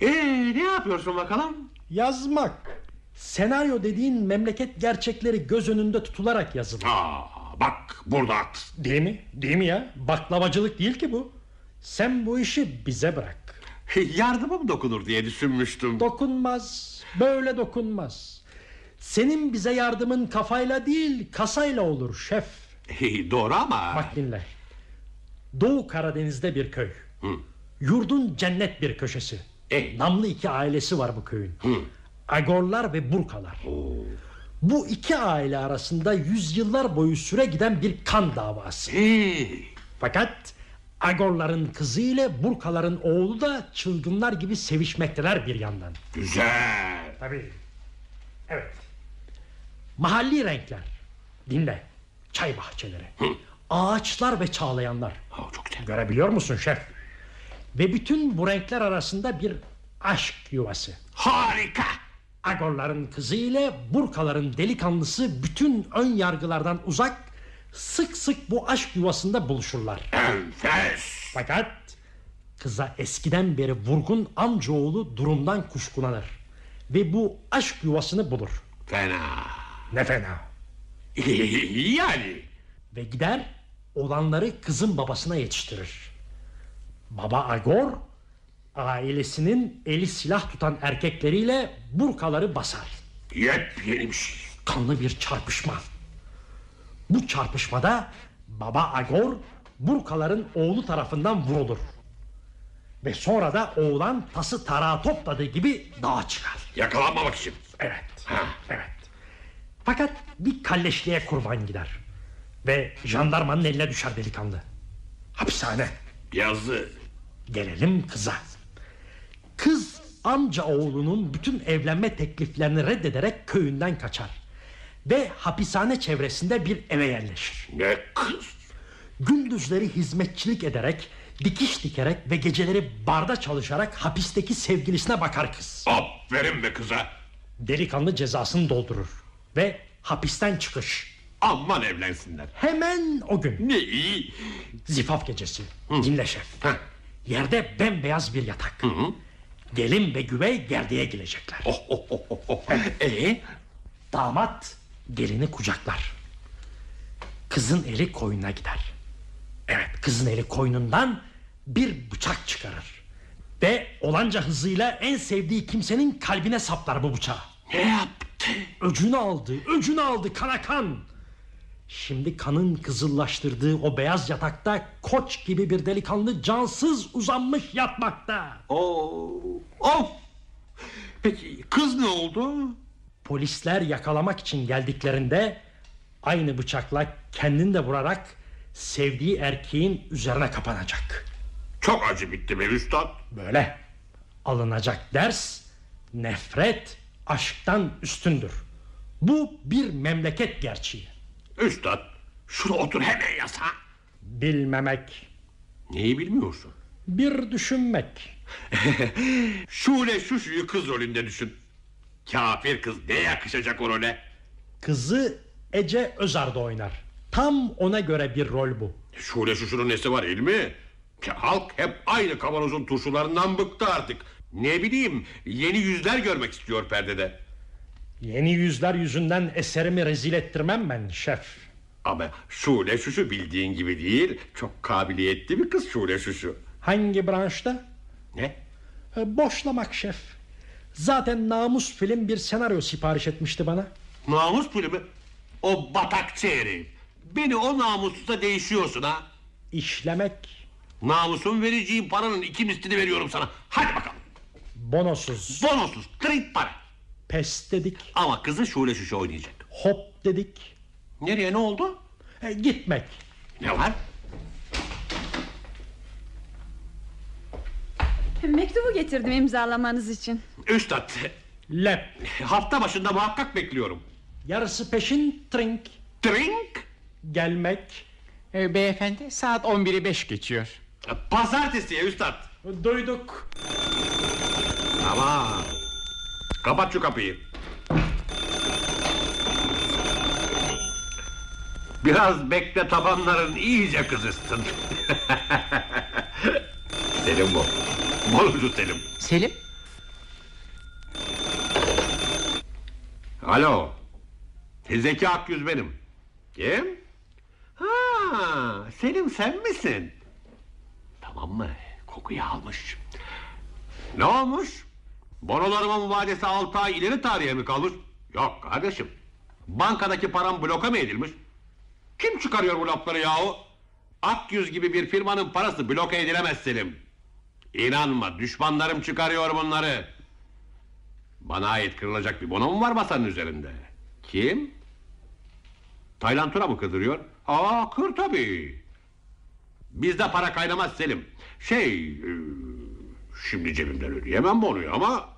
Speaker 4: Ee, ne yapıyorsun bakalım?
Speaker 7: Yazmak. Senaryo dediğin memleket gerçekleri göz önünde tutularak yazılır.
Speaker 4: Aa, bak burada haklısın.
Speaker 7: Değil mi? Değil mi ya? Baklavacılık değil ki bu. Sen bu işi bize bırak. [laughs]
Speaker 4: Yardıma mı dokunur diye düşünmüştüm.
Speaker 7: Dokunmaz. Böyle dokunmaz. Senin bize yardımın kafayla değil kasayla olur şef.
Speaker 4: Doğru ama.
Speaker 7: Bak dinle. Doğu Karadeniz'de bir köy. Yurdun cennet bir köşesi.
Speaker 4: E?
Speaker 7: Namlı iki ailesi var bu köyün. Agorlar ve Burkalar. Bu iki aile arasında yüzyıllar boyu süre giden bir kan davası.
Speaker 4: Ee,
Speaker 7: Fakat Agorların kızı ile Burkaların oğlu da çılgınlar gibi sevişmekteler bir yandan.
Speaker 4: güzel.
Speaker 7: Tabii. Evet. Mahalli renkler. Dinle. Çay bahçeleri. Ağaçlar ve çağlayanlar.
Speaker 4: Aa, çok güzel.
Speaker 7: Görebiliyor musun şef? Ve bütün bu renkler arasında bir aşk yuvası.
Speaker 4: Harika.
Speaker 7: Agorların kızı ile Burkaların delikanlısı bütün ön yargılardan uzak sık sık bu aşk yuvasında buluşurlar.
Speaker 4: Enfes.
Speaker 7: Fakat kıza eskiden beri vurgun amcaoğlu durumdan kuşkulanır. Ve bu aşk yuvasını bulur.
Speaker 4: Fena.
Speaker 7: Ne fena.
Speaker 4: yani.
Speaker 7: Ve gider olanları kızın babasına yetiştirir. Baba Agor ailesinin eli silah tutan erkekleriyle burkaları basar.
Speaker 4: Yepyeni bir şey.
Speaker 7: Kanlı bir çarpışma. Bu çarpışmada baba Agor burkaların oğlu tarafından vurulur. Ve sonra da oğlan tası tarağı topladığı gibi dağa çıkar.
Speaker 4: Yakalanmamak için.
Speaker 7: Evet. Evet. Fakat bir kalleşliğe kurban gider. Ve jandarmanın eline düşer delikanlı. Hapishane.
Speaker 4: Yazı.
Speaker 7: Gelelim kıza. Kız amca oğlunun bütün evlenme tekliflerini reddederek köyünden kaçar. Ve hapishane çevresinde bir eve yerleşir.
Speaker 4: Ne kız.
Speaker 7: Gündüzleri hizmetçilik ederek, dikiş dikerek ve geceleri barda çalışarak hapisteki sevgilisine bakar kız.
Speaker 4: Aferin be kıza.
Speaker 7: delikanlı cezasını doldurur. Ve hapisten çıkış.
Speaker 4: Aman evlensinler.
Speaker 7: Hemen o gün.
Speaker 4: Ne iyi.
Speaker 7: Zifaf gecesi. Dinle şef.
Speaker 4: Heh.
Speaker 7: Yerde bembeyaz bir yatak. Gelin ve güvey gerdeğe gelecekler.
Speaker 4: Oh, oh, oh, oh, oh. Ee?
Speaker 7: Damat gelini kucaklar. Kızın eli koynuna gider. Evet kızın eli koynundan bir bıçak çıkarır. Ve olanca hızıyla en sevdiği kimsenin kalbine saplar bu bıçağı.
Speaker 4: Ne yaptı?
Speaker 7: Öcünü aldı, öcünü aldı kana kan. Şimdi kanın kızıllaştırdığı o beyaz yatakta koç gibi bir delikanlı cansız uzanmış yatmakta.
Speaker 4: Oo. Of. Peki kız ne oldu?
Speaker 7: Polisler yakalamak için geldiklerinde aynı bıçakla kendini de vurarak sevdiği erkeğin üzerine kapanacak.
Speaker 4: Çok acı bitti be üstad.
Speaker 7: Böyle alınacak ders nefret aşktan üstündür. Bu bir memleket gerçeği.
Speaker 4: Üstad şunu otur hemen yasa.
Speaker 7: Bilmemek,
Speaker 4: Neyi bilmiyorsun?
Speaker 7: bir düşünmek. [laughs]
Speaker 4: Şule Şuşu'yu kız rolünde düşün. Kafir kız ne yakışacak o role?
Speaker 7: Kızı Ece Özar'da oynar. Tam ona göre bir rol bu.
Speaker 4: Şule Şuşu'nun nesi var ilmi? Halk hep aynı kavanozun turşularından bıktı artık. Ne bileyim yeni yüzler görmek istiyor perdede.
Speaker 7: Yeni yüzler yüzünden eserimi rezil ettirmem ben şef.
Speaker 4: Ama Şule Şuşu bildiğin gibi değil. Çok kabiliyetli bir kız Şule Şuşu.
Speaker 7: Hangi branşta?
Speaker 4: Ne?
Speaker 7: E, Boşlamak şef. Zaten namus film bir senaryo sipariş etmişti bana.
Speaker 4: Namus filmi? O batakçı herif. Beni o namussuzda değişiyorsun ha.
Speaker 7: İşlemek
Speaker 4: Namusun vereceğim paranın iki mislini veriyorum sana. Hadi bakalım.
Speaker 7: bonosuz.
Speaker 4: Bonosuz, kırık para.
Speaker 7: Pes dedik.
Speaker 4: Ama kızı Şule Şuşu oynayacak.
Speaker 7: Hop dedik.
Speaker 4: Nereye ne oldu?
Speaker 7: E, gitmek.
Speaker 4: Ne var?
Speaker 6: Mektubu getirdim imzalamanız için.
Speaker 4: Üstad,
Speaker 7: Lep.
Speaker 4: hafta başında muhakkak bekliyorum.
Speaker 7: Yarısı peşin trink.
Speaker 4: Drink?
Speaker 7: Gelmek.
Speaker 3: Ee, beyefendi saat 11'i 5 geçiyor.
Speaker 4: Pazartesiye üstad.
Speaker 7: Duyduk.
Speaker 4: Tamam. Kapat şu kapıyı. Biraz bekle tabanların iyice kızışsın. [laughs] Selim bu. Bolucu Selim.
Speaker 3: Selim
Speaker 4: Alo. Zeki Akgüz benim. Kim? Ha, Selim sen misin? Tamam mı? Kokuyu almış. Ne olmuş? Bonolarımın vadesi 6 ay ileri tarihe mi kalmış? Yok kardeşim. Bankadaki param bloka mı edilmiş? Kim çıkarıyor bu lafları yahu? Akgüz gibi bir firmanın parası bloka edilemez Selim. İnanma düşmanlarım çıkarıyor bunları. Bana ait kırılacak bir bono mu var masanın üzerinde? Kim? Taylan Tura mı kırdırıyor? Aa kır tabii. Bizde para kaynamaz Selim. Şey... e, Şimdi cebimden ödeyemem bonoyu ama...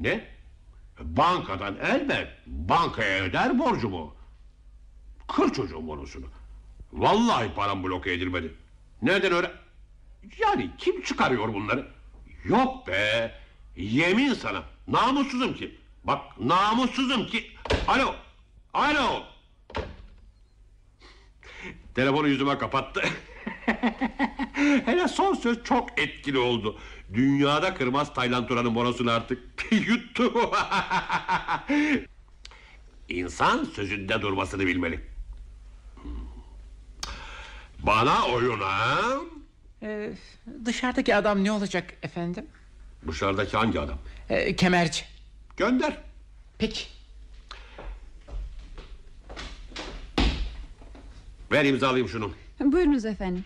Speaker 4: Ne? Bankadan elbet. Bankaya öder borcumu. Kır çocuğun bonosunu. Vallahi param bloke edilmedi. Nereden öyle? Yani kim çıkarıyor bunları? Yok be. Yemin sana. Namussuzum ki. Bak namussuzum ki. Alo. Alo. Telefonu yüzüme kapattı. [laughs] Hele son söz çok etkili oldu. Dünyada kırmaz Taylan Turan'ın bonosunu artık. [laughs] Yuttu. [laughs] İnsan sözünde durmasını bilmeli. Bana oyun ha?
Speaker 3: Ee, dışarıdaki adam ne olacak efendim?
Speaker 4: Dışarıdaki hangi adam?
Speaker 3: Ee, kemerci.
Speaker 4: Gönder.
Speaker 3: Peki.
Speaker 4: Ver imzalayayım şunu.
Speaker 6: Buyurunuz efendim.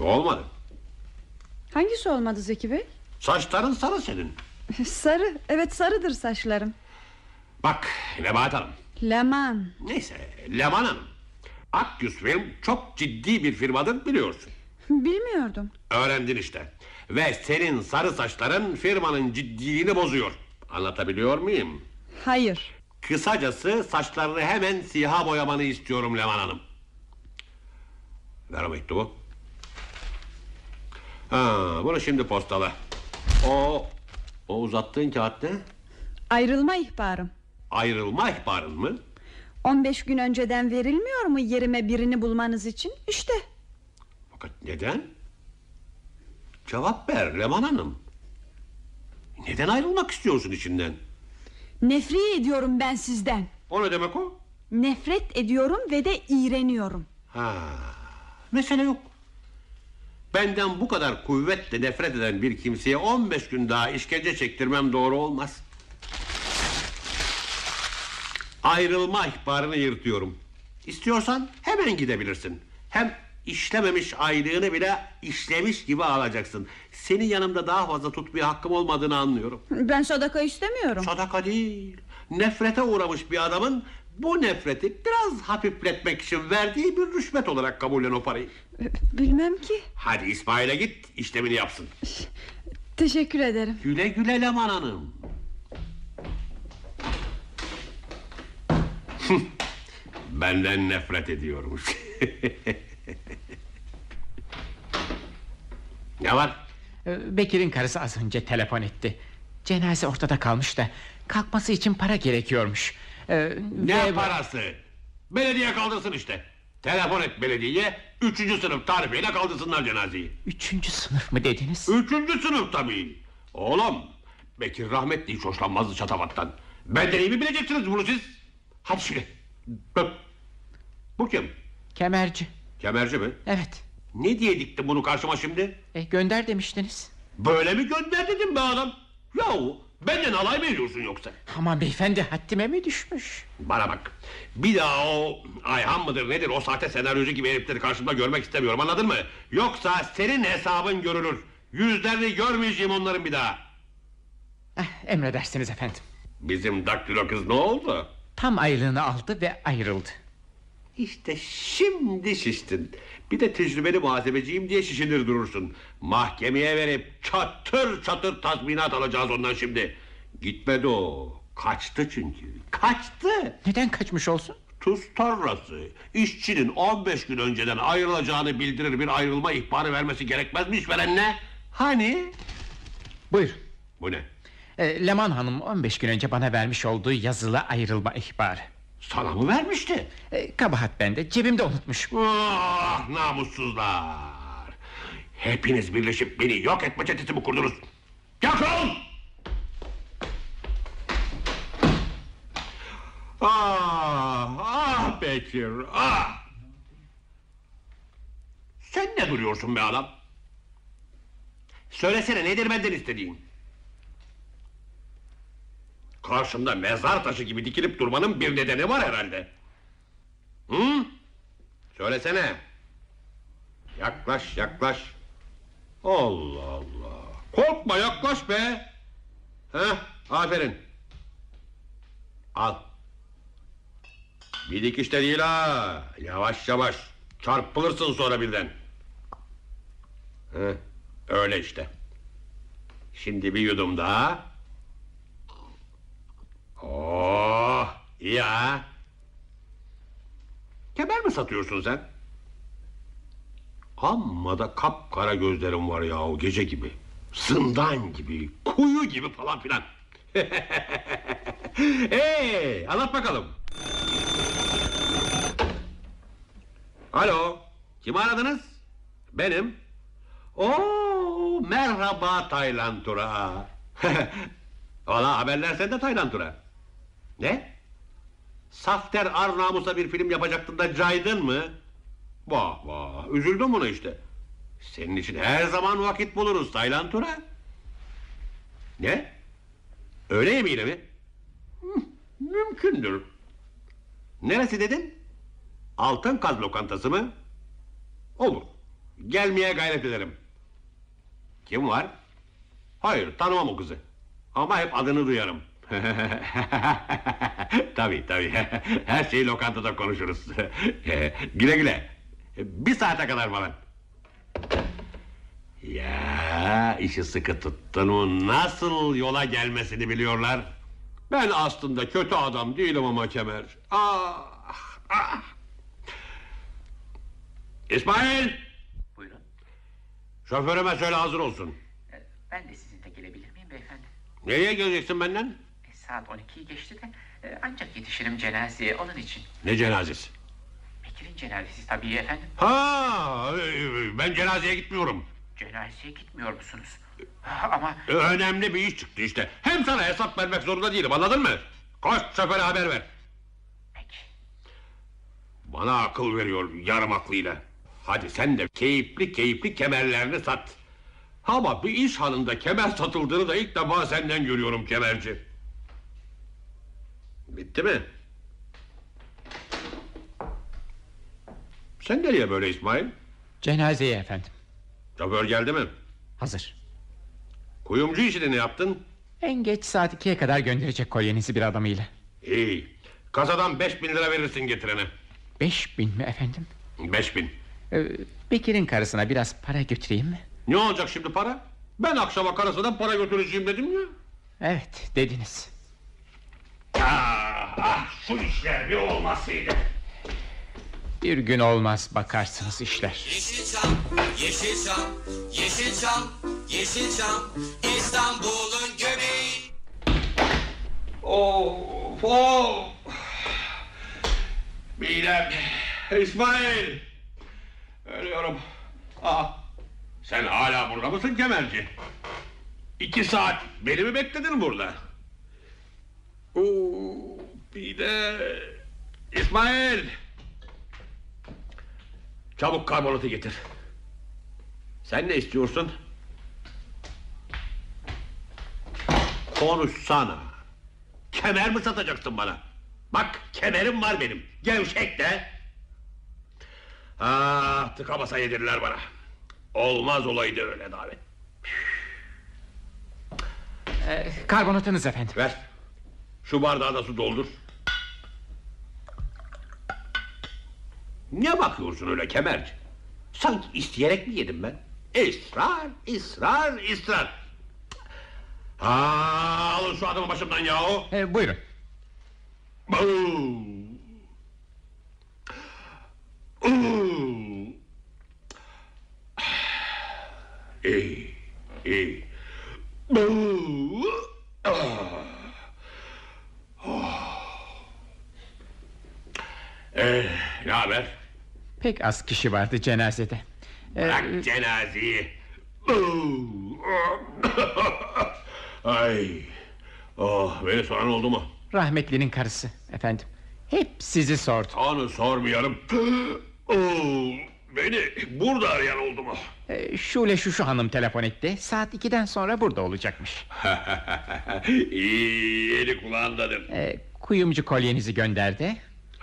Speaker 4: Olmadı.
Speaker 6: Hangisi olmadı Zeki Bey?
Speaker 4: Saçların sarı senin. [laughs]
Speaker 6: Sarı. Evet sarıdır saçlarım.
Speaker 4: Bak Nebahat Hanım.
Speaker 6: Leman.
Speaker 4: Neyse Leman Hanım. Akgüs Film çok ciddi bir firmadır biliyorsun.
Speaker 6: Bilmiyordum.
Speaker 4: Öğrendin işte. Ve senin sarı saçların firmanın ciddiliğini bozuyor. Anlatabiliyor muyum?
Speaker 6: Hayır.
Speaker 4: Kısacası saçlarını hemen siyaha boyamanı istiyorum Leman Hanım. Ver o mektubu. Ha, bunu şimdi postala. O O uzattığın kağıt ne?
Speaker 6: Ayrılma ihbarım.
Speaker 4: Ayrılma ihbarın mı?
Speaker 6: 15 gün önceden verilmiyor mu yerime birini bulmanız için? İşte.
Speaker 4: Fakat neden? Cevap ver Leman Hanım. Neden ayrılmak istiyorsun içinden?
Speaker 6: Nefret ediyorum ben sizden.
Speaker 4: O ne demek o?
Speaker 6: Nefret ediyorum ve de iğreniyorum.
Speaker 4: Ha, mesele yok. Benden bu kadar kuvvetle nefret eden bir kimseye 15 gün daha işkence çektirmem doğru olmaz. Ayrılma ihbarını yırtıyorum. İstiyorsan hemen gidebilirsin. Hem işlememiş aylığını bile işlemiş gibi alacaksın. Seni yanımda daha fazla tutmaya hakkım olmadığını anlıyorum.
Speaker 6: Ben sadaka istemiyorum.
Speaker 4: Sadaka değil. Nefrete uğramış bir adamın bu nefreti biraz hafifletmek için verdiği bir rüşvet olarak kabullen o parayı.
Speaker 6: Bilmem ki.
Speaker 4: Hadi İsmail'e git işlemini yapsın.
Speaker 6: Teşekkür ederim.
Speaker 4: Güle güle Leman Hanım. [laughs] Benden nefret ediyormuş. [laughs] ne var?
Speaker 3: Ee, Bekir'in karısı az önce telefon etti. Cenaze ortada kalmış da kalkması için para gerekiyormuş. Ee,
Speaker 4: Ne
Speaker 3: ve-
Speaker 4: parası? Belediye kaldırsın işte. Telefon et belediyeye. Üçüncü sınıf tarifiyle kaldırsınlar cenazeyi.
Speaker 3: Üçüncü sınıf mı dediniz?
Speaker 4: Üçüncü sınıf tabii. Oğlum Bekir rahmetli hiç hoşlanmazdı çatabattan. Benden iyi mi bileceksiniz bunu siz? Hadi şimdi. Bak. Bu kim?
Speaker 3: Kemerci.
Speaker 4: Kemerci mi?
Speaker 3: Evet.
Speaker 4: Ne diye diktin bunu karşıma şimdi?
Speaker 3: E, gönder demiştiniz.
Speaker 4: Böyle mi gönder dedim be adam? Yahu benden alay mı ediyorsun yoksa?
Speaker 3: Aman beyefendi haddime mi düşmüş?
Speaker 4: Bana bak. Bir daha o Ayhan mıdır nedir o sahte senaryocu gibi herifleri karşımda görmek istemiyorum anladın mı? Yoksa senin hesabın görülür. Yüzlerini görmeyeceğim onların bir daha.
Speaker 3: Eh, emredersiniz efendim.
Speaker 4: Bizim daktilo kız ne oldu?
Speaker 3: Tam aylığını aldı ve ayrıldı.
Speaker 4: İşte şimdi şiştin. Bir de tecrübeli muhasebeciyim diye şişinir durursun. Mahkemeye verip çatır çatır tazminat alacağız ondan şimdi. Gitmedi o. Kaçtı çünkü. Kaçtı.
Speaker 3: Neden kaçmış olsun?
Speaker 4: Tuz tarlası. İşçinin 15 gün önceden ayrılacağını bildirir bir ayrılma ihbarı vermesi gerekmez mi işverenine? Hani?
Speaker 3: Buyur.
Speaker 4: Bu ne?
Speaker 3: E, Leman Hanım 15 gün önce bana vermiş olduğu yazılı ayrılma ihbarı.
Speaker 4: Sana mı vermişti?
Speaker 3: E, kabahat bende cebimde unutmuşum.
Speaker 4: Ah namussuzlar. Hepiniz birleşip beni yok etme çetesi mi kurdunuz? Yakın! Ah, ah Bekir, ah! Sen ne duruyorsun be adam? Söylesene nedir benden istediğin? Karşımda mezar taşı gibi dikilip durmanın bir nedeni var herhalde. Hı? Söylesene. Yaklaş yaklaş. Allah Allah. Korkma yaklaş be. Heh, aferin. Al. Bir dikişte değil ha. Yavaş yavaş. Çarpılırsın sonra birden. Heh, öyle işte. Şimdi bir yudum daha. Oh, iyi ha. Kemer mi satıyorsun sen? Amma da kapkara gözlerim var ya o gece gibi. Zindan gibi, kuyu gibi falan filan. [laughs] hey, anlat bakalım. Alo, kimi aradınız? Benim. Oo, merhaba Taylantura. [laughs] Valla haberler sende Taylantura. Ne? Safter ar namusa bir film yapacaktın da caydın mı? Vah vah üzüldüm buna işte. Senin için her zaman vakit buluruz Taylan Tura. Ne? Öğle yemeğiyle mi? Mümkündür. Neresi dedin? Altın Kaz lokantası mı? Olur. Gelmeye gayret ederim. Kim var? Hayır tanımam o kızı. Ama hep adını duyarım. [laughs] tabii tabii. Her şeyi lokantada konuşuruz. [laughs] güle güle. Bir saate kadar falan. Ya işi sıkı tuttun mu nasıl yola gelmesini biliyorlar. Ben aslında kötü adam değilim ama Kemer. Ah, ah. İsmail!
Speaker 3: Buyurun.
Speaker 4: Şoförüme söyle hazır olsun.
Speaker 3: Ben de sizinle gelebilir miyim beyefendi?
Speaker 4: Nereye geleceksin benden?
Speaker 3: E, saat 12'yi geçti de e, ancak yetişirim cenazeye onun için.
Speaker 4: Ne cenazesi?
Speaker 3: Bekir'in cenazesi tabii efendim.
Speaker 4: Ha, e, ben cenazeye gitmiyorum.
Speaker 3: Cenazeye gitmiyor musunuz? Ama
Speaker 4: E, Önemli bir iş çıktı işte. Hem sana hesap vermek zorunda değilim anladın mı? Koş şoföre haber ver.
Speaker 3: peki.
Speaker 4: Bana akıl veriyor yarım aklıyla. Hadi sen de keyifli keyifli kemerlerini sat. Ama bir iş hanında kemer satıldığını da ilk defa senden görüyorum kemerci. Bitti mi? Sen nereye böyle İsmail?
Speaker 3: Cenazeye efendim.
Speaker 4: Şoför geldi mi?
Speaker 3: Hazır.
Speaker 4: Kuyumcu işini ne yaptın?
Speaker 3: En geç saat 2'ye kadar gönderecek kolyenizi bir adamıyla.
Speaker 4: İyi. Kasadan beş bin lira verirsin getirene.
Speaker 3: Beş bin mi efendim?
Speaker 4: Beş bin.
Speaker 3: Ee, Bekir'in karısına biraz para götüreyim mi?
Speaker 4: Ne olacak şimdi para? Ben akşama karısından para götüreceğim dedim ya.
Speaker 3: Evet dediniz.
Speaker 4: Ah, ah şu işler bir olmasıydı.
Speaker 3: Bir gün olmaz bakarsınız işler.
Speaker 2: Yeşilçam, Yeşilçam, Yeşilçam, Yeşilçam, İstanbul'un göbeği.
Speaker 4: Of of. Midem. İsmail. Ölüyorum. Aa, sen hala burada mısın kemerci? İki saat beni mi bekledin burada? Oo, mide. İsmail. Çabuk karbonatı getir. Sen ne istiyorsun? Konuşsana. Kemer mi satacaksın bana? Bak kemerim var benim. Gevşek de. Ah tıkamasa yedirler bana. Olmaz olaydı öyle davet.
Speaker 3: Ee, karbonatınız efendim.
Speaker 4: Ver. Şu bardağı da su doldur. Ne bakıyorsun öyle kemerci? Sanki isteyerek mi yedim ben? İsrar, ısrar, ısrar. Ha, alın şu adamı başımdan yahu.
Speaker 3: Ee, buyurun.
Speaker 4: Oo. Oo. İyi, iyi. Oo. Ah. Eh, ne haber?
Speaker 3: Pek az kişi vardı cenazede. Ee,
Speaker 4: Bırak cenazeyi. Oo. [coughs] Ay. Oh, beni soran oldu mu?
Speaker 3: rahmetlinin karısı efendim. Hep sizi sordu.
Speaker 4: Onu sormayalım. Oo, [coughs] beni burada arayan oldu mu?
Speaker 3: Ee, Şule şu şu hanım telefon etti. Saat 2'den sonra burada olacakmış. [laughs]
Speaker 4: İyi, eli kulağındadır.
Speaker 3: Ee, kuyumcu kolyenizi gönderdi.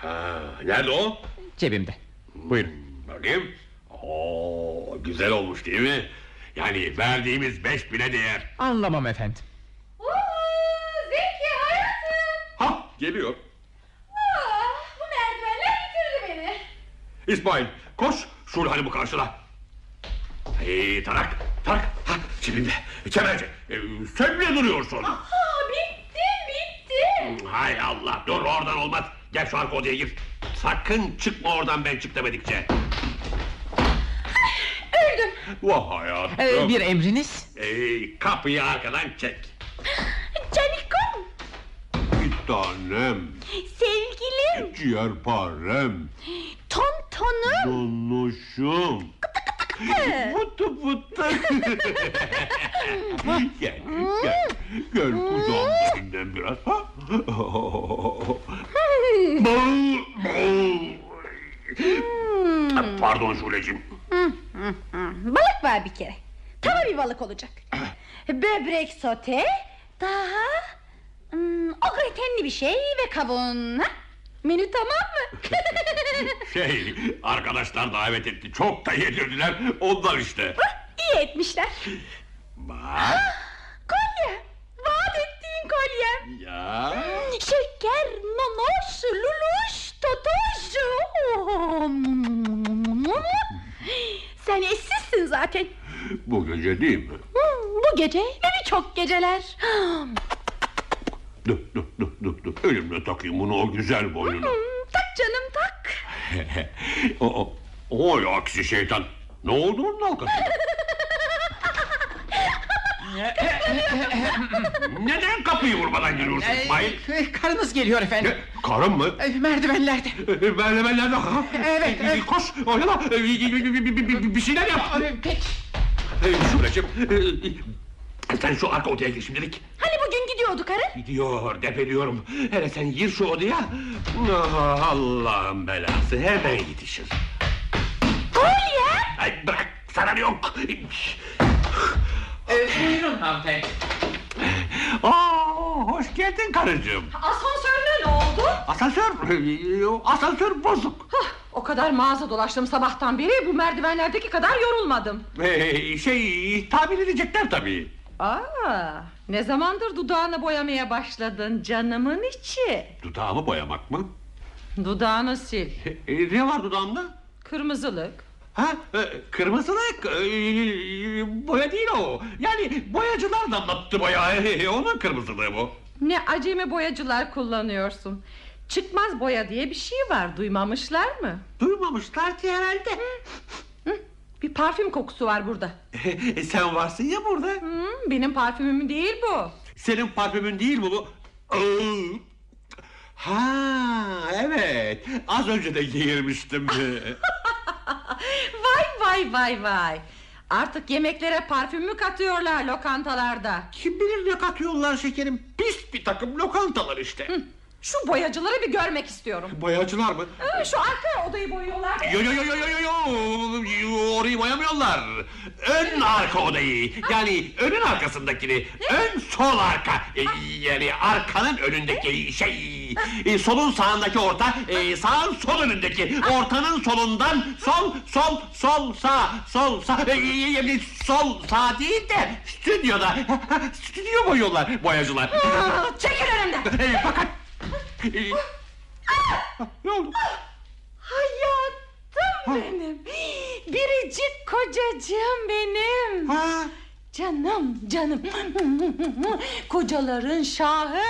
Speaker 4: Ha, nerede o?
Speaker 3: Cebimde. Buyurun.
Speaker 4: Bakayım. Oo, güzel olmuş değil mi? Yani verdiğimiz beş bine değer.
Speaker 3: Anlamam efendim.
Speaker 8: Zeki hayatım.
Speaker 4: Ha, geliyor.
Speaker 8: Aa, bu merdivenler bitirdi beni.
Speaker 4: İsmail, koş. Şule Hanım'ı karşıla. Hey Tarak, Tarak. Ha, şimdi kemerci. Ee, sen ne duruyorsun?
Speaker 8: Aa, bitti bitti.
Speaker 4: Hay Allah, dur oradan olmaz. Gel şu arka odaya gir. Sakın çıkma oradan ben çık demedikçe.
Speaker 8: Öldüm.
Speaker 4: Vah hayatım.
Speaker 3: Ee, bir emriniz?
Speaker 4: Ee, kapıyı arkadan çek.
Speaker 8: Canikom.
Speaker 4: Bir tanem,
Speaker 8: Sevgilim.
Speaker 4: ciğerparem,
Speaker 8: Tontonum.
Speaker 4: donuşum. [laughs] Fıtı fıtı. [laughs] gel, gel. Gel kucağımdan biraz. Ha? [laughs] Bal, bal. Pardon Şule'cim.
Speaker 8: Balık var bir kere. Tava bir balık olacak. Böbrek sote. Daha... Hmm, o gretenli bir şey ve kavun. Ha? Menü tamam mı? [laughs]
Speaker 4: Şey, arkadaşlar davet etti. Çok da yedirdiler. Ondan işte.
Speaker 8: İyi etmişler.
Speaker 4: Bak.
Speaker 8: Kolye. Vaat ettiğin kolyem.
Speaker 4: Ya.
Speaker 8: Şeker, nonoş, luluş, totoş. Sen eşsizsin zaten.
Speaker 4: Bu gece değil mi?
Speaker 8: Hmm, Bu gece ve birçok geceler.
Speaker 4: Dur dur dur dur dur. Elimle takayım bunu o güzel boynuna.
Speaker 8: Hmm, tak canım tak. [laughs]
Speaker 4: o, o, oy aksi şeytan. Ne oldu onun halkası? [laughs] Neden kapıyı vurmadan giriyorsun İsmail?
Speaker 3: Karınız geliyor efendim.
Speaker 4: Ne, Karın mı?
Speaker 3: Merdivenlerde.
Speaker 4: Merdivenlerde?
Speaker 3: Evet, evet.
Speaker 4: Koş oyala bir şeyler yap.
Speaker 3: Peki.
Speaker 4: Şuracığım sen şu arka odaya gir şimdilik.
Speaker 8: Gidiyordu karı?
Speaker 4: Gidiyor depeliyorum. Hele sen gir şu odaya. Ah, Allah'ın belası hemen yetişir.
Speaker 8: Kolye!
Speaker 4: Ay, bırak sana yok.
Speaker 3: Ee, buyurun hanımefendi.
Speaker 4: Aa, hoş geldin karıcığım.
Speaker 9: Asansörüne ne oldu?
Speaker 4: Asansör, asansör bozuk.
Speaker 9: O kadar mağaza dolaştım sabahtan beri bu merdivenlerdeki kadar yorulmadım.
Speaker 4: Ee, şey tamir edecekler tabii.
Speaker 9: Aa, ne zamandır dudağını boyamaya başladın canımın içi.
Speaker 4: Dudağımı boyamak mı?
Speaker 9: Dudağını sil.
Speaker 4: E, ne var dudağımda?
Speaker 9: Kırmızılık.
Speaker 4: Ha, e, kırmızılık. E, boya değil o. Yani boyacılar damlattı boya. E, Onun kırmızılığı bu.
Speaker 9: Ne acemi boyacılar kullanıyorsun. Çıkmaz boya diye bir şey var duymamışlar mı?
Speaker 4: Duymamışlar ki herhalde.
Speaker 9: Bir parfüm kokusu var burada. [laughs]
Speaker 4: E, sen varsın ya burada.
Speaker 9: Hmm, benim parfümüm değil bu.
Speaker 4: Senin parfümün değil bu? Ha evet. Az önce de giyirmiştim. [laughs] [laughs]
Speaker 9: Vay vay vay vay. Artık yemeklere parfüm mü katıyorlar lokantalarda?
Speaker 4: Kim bilir ne katıyorlar şekerim. Pis bir takım lokantalar işte.
Speaker 9: Şu boyacıları bir görmek istiyorum.
Speaker 4: Boyacılar mı?
Speaker 9: Aa, Şu arka odayı boyuyorlar.
Speaker 4: Yo yo yo yo yo yo yo orayı boyamıyorlar. Ön arka odayı yani önün arkasındakini ön sol arka e, yani arkanın önündeki şey e, solun sağındaki orta e, sağın sol önündeki ortanın solundan sol sol sol sağ sol sağ e, sol sağ değil de stüdyoda [laughs] stüdyo boyuyorlar boyacılar.
Speaker 9: Çekil önümden.
Speaker 4: Fakat ne oldu?
Speaker 9: Hayatım benim. Biricik kocacığım benim.
Speaker 4: Ha?
Speaker 9: Canım canım. Kocaların şahı.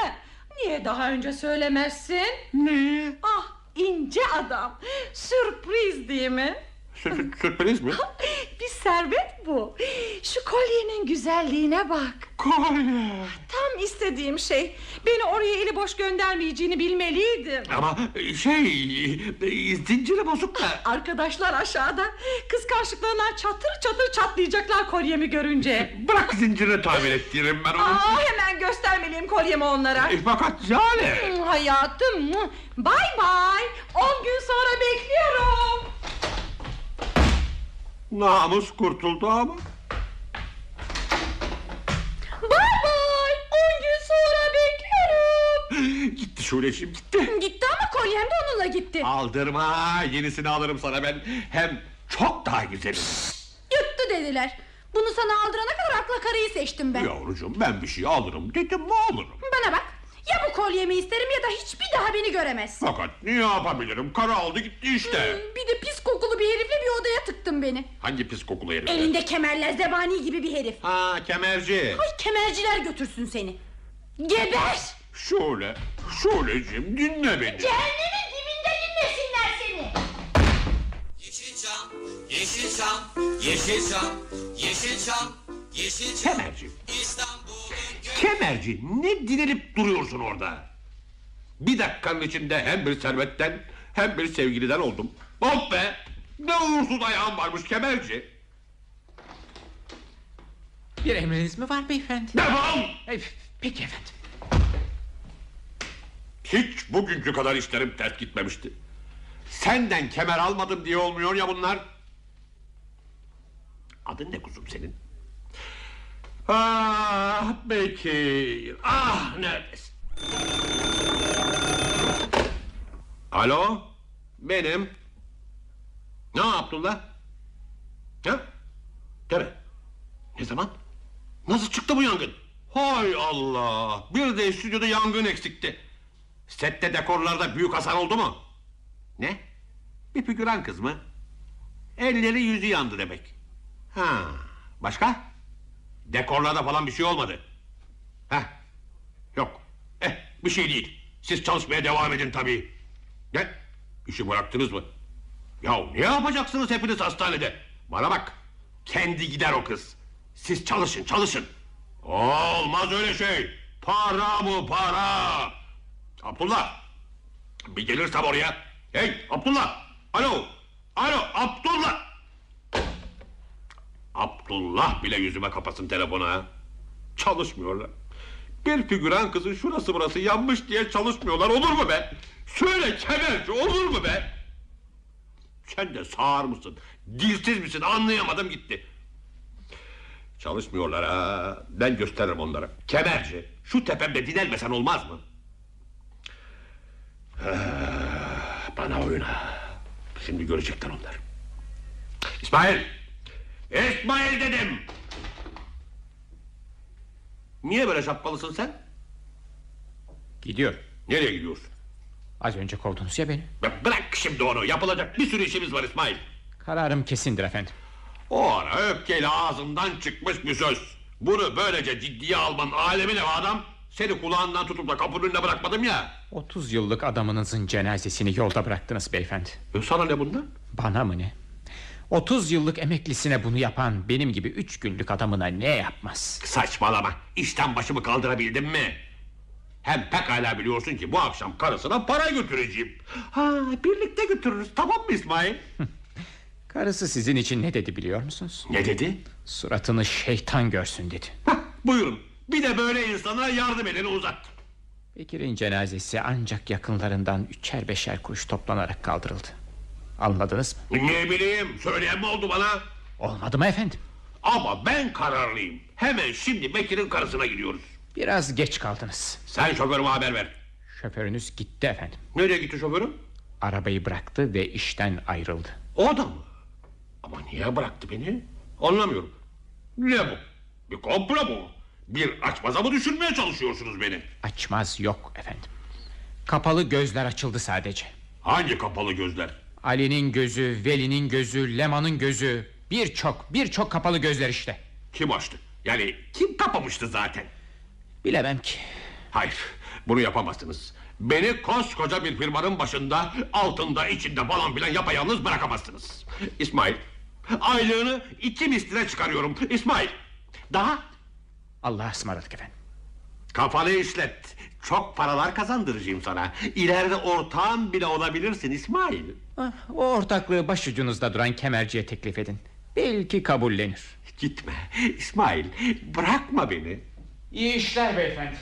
Speaker 9: Niye daha önce söylemezsin?
Speaker 4: Ne?
Speaker 9: Ah ince adam. Sürpriz değil mi?
Speaker 4: Sür- sürpriz mi? [laughs]
Speaker 9: Bir servet bu. Şu kolyenin güzelliğine bak.
Speaker 4: Kolye.
Speaker 9: Tam istediğim şey. Beni oraya eli boş göndermeyeceğini bilmeliydim.
Speaker 4: Ama şey e, zinciri bozuk da.
Speaker 9: Arkadaşlar aşağıda kıskançlıklarından çatır çatır çatlayacaklar kolyemi görünce. [laughs]
Speaker 4: Bırak zincirini tamir ettireyim ben onu.
Speaker 9: Aa, hemen göstermeliyim kolyemi onlara.
Speaker 4: E, fakat yani.
Speaker 9: Hmm, Hayatım. Bay bay. On gün sonra bekliyorum.
Speaker 4: Namus kurtuldu ama.
Speaker 9: Bay bay. On gün sonra bekliyorum.
Speaker 4: Gitti Şule'şim gitti.
Speaker 8: Gitti ama kolyem de onunla gitti.
Speaker 4: Aldırma yenisini alırım sana ben. Hem çok daha güzelim.
Speaker 8: Yuttu dediler. Bunu sana aldırana kadar akla karıyı seçtim ben.
Speaker 4: Yavrucuğum ben bir şey alırım dedim mi alırım.
Speaker 8: Bana bak. Ya bu kolyemi isterim ya da hiçbir daha beni göremezsin.
Speaker 4: Fakat ne yapabilirim? Kara aldı gitti işte.
Speaker 8: Bir de pis kokulu bir herifle bir odaya tıktın beni.
Speaker 4: Hangi pis kokulu herif?
Speaker 8: Elinde kemerler zebani gibi bir herif.
Speaker 4: Ha kemerci.
Speaker 8: Ay kemerciler götürsün seni. Geber!
Speaker 4: Şule, Şule'cim dinle beni.
Speaker 8: Cehennemin dibinde dinlesinler seni.
Speaker 2: Yeşilçam, Yeşilçam, Yeşilçam, Yeşilçam, Yeşilçam.
Speaker 4: Kemerci.
Speaker 2: İstanbul'un gö-
Speaker 4: Kemerci ne dinelip duruyorsun orada? Bir dakikanın içinde hem bir servetten hem bir sevgiliden oldum. Hop be! Ne uğursuz ayağım varmış kemerci.
Speaker 3: Bir emriniz mi var beyefendi?
Speaker 4: Defol!
Speaker 3: Ee, Peki efendim.
Speaker 4: Hiç bugünkü kadar işlerim ters gitmemişti. Senden kemer almadım diye olmuyor ya bunlar. Adın ne kuzum senin? Ah Bekir. Ah neredesin? Alo? Benim. Ne Abdullah? Ha? Tabii. Ne zaman? Nasıl çıktı bu yangın? Hay Allah! Bir de stüdyoda yangın eksikti. Sette dekorlarda büyük hasar oldu mu? Ne? Bir figüran kız mı? Elleri yüzü yandı demek. Ha, başka? Dekorlarda falan bir şey olmadı. Ha, yok. Eh, bir şey değil. Siz çalışmaya devam edin tabii. Ne? İşi bıraktınız mı? Ya ne yapacaksınız hepiniz hastanede? Bana bak. Kendi gider o kız. Siz çalışın, çalışın. Olmaz öyle şey. Para bu para. Abdullah. Bir gelirsem oraya. Hey Abdullah. Alo. Alo Abdullah. Abdullah bile yüzüme kapasın telefonu ha. Çalışmıyorlar. Bir figüran kızın şurası burası yanmış diye çalışmıyorlar olur mu be? Söyle kemerci olur mu be? Sen de sağır mısın? Dilsiz misin? Anlayamadım gitti. Çalışmıyorlar ha. Ben gösteririm onlara. Kemerci. Şu tepemde dinelmesen olmaz mı? Ah, Bana oyna. Şimdi görecekler onlar. İsmail. İsmail dedim. Niye böyle şapkalısın sen?
Speaker 3: Gidiyor.
Speaker 4: Nereye gidiyorsun?
Speaker 3: Az önce kovdunuz ya beni.
Speaker 4: Bı- Bırak şimdi onu. Yapılacak bir sürü işimiz var İsmail.
Speaker 3: Kararım kesindir efendim.
Speaker 4: O ara öfkeyle ağzından çıkmış bir söz. Bunu böylece ciddiye alman alemin ev adam. Seni kulağından tutup da kapının önüne bırakmadım ya.
Speaker 3: 30 yıllık adamınızın cenazesini yolda bıraktınız beyefendi.
Speaker 4: E sana ne bundan?
Speaker 3: Bana mı ne? 30 yıllık emeklisine bunu yapan benim gibi 3 günlük adamına ne yapmaz?
Speaker 4: Saçmalama. İşten başımı kaldırabildim mi? Hem pekala biliyorsun ki bu akşam karısına para götüreceğim. Ha birlikte götürürüz tamam mı İsmail? [laughs]
Speaker 3: Karısı sizin için ne dedi biliyor musunuz?
Speaker 4: ne dedi?
Speaker 3: Suratını şeytan görsün dedi.
Speaker 4: Hah, buyurun. Bir de böyle insana yardım elini uzat.
Speaker 3: Bekir'in cenazesi ancak yakınlarından üçer beşer kuruş toplanarak kaldırıldı. Anladınız mı?
Speaker 4: Ne bileyim söyleyen mi oldu bana?
Speaker 3: Olmadı mı efendim?
Speaker 4: Ama ben kararlıyım. Hemen şimdi Bekir'in karısına gidiyoruz.
Speaker 3: Biraz geç kaldınız.
Speaker 4: Sen şoförüme haber ver.
Speaker 3: Şoförünüz gitti efendim.
Speaker 4: Nereye gitti şoförüm?
Speaker 3: Arabayı bıraktı ve işten ayrıldı.
Speaker 4: O da mı? Ama niye bıraktı beni? Anlamıyorum. Ne bu? Bir komplo mu? Bir açmaza mı düşürmeye çalışıyorsunuz beni?
Speaker 3: Açmaz yok efendim. Kapalı gözler açıldı sadece.
Speaker 4: Hangi kapalı gözler?
Speaker 3: Ali'nin gözü, Veli'nin gözü, Leman'ın gözü... Birçok, birçok kapalı gözler işte.
Speaker 4: Kim açtı? Yani kim kapamıştı zaten?
Speaker 3: Bilemem ki.
Speaker 4: Hayır, bunu yapamazsınız. Beni koskoca bir firmanın başında, altında, içinde falan filan yapayalnız bırakamazsınız. İsmail, aylığını iki misline çıkarıyorum. İsmail, daha
Speaker 3: Allah'a ısmarladık efendim.
Speaker 4: Kafanı işlet. Çok paralar kazandıracağım sana. İleride ortağım bile olabilirsin İsmail.
Speaker 3: Ah, o ortaklığı başucunuzda duran kemerciye teklif edin. Belki kabullenir.
Speaker 4: Gitme İsmail, bırakma beni.
Speaker 3: İyi işler beyefendi.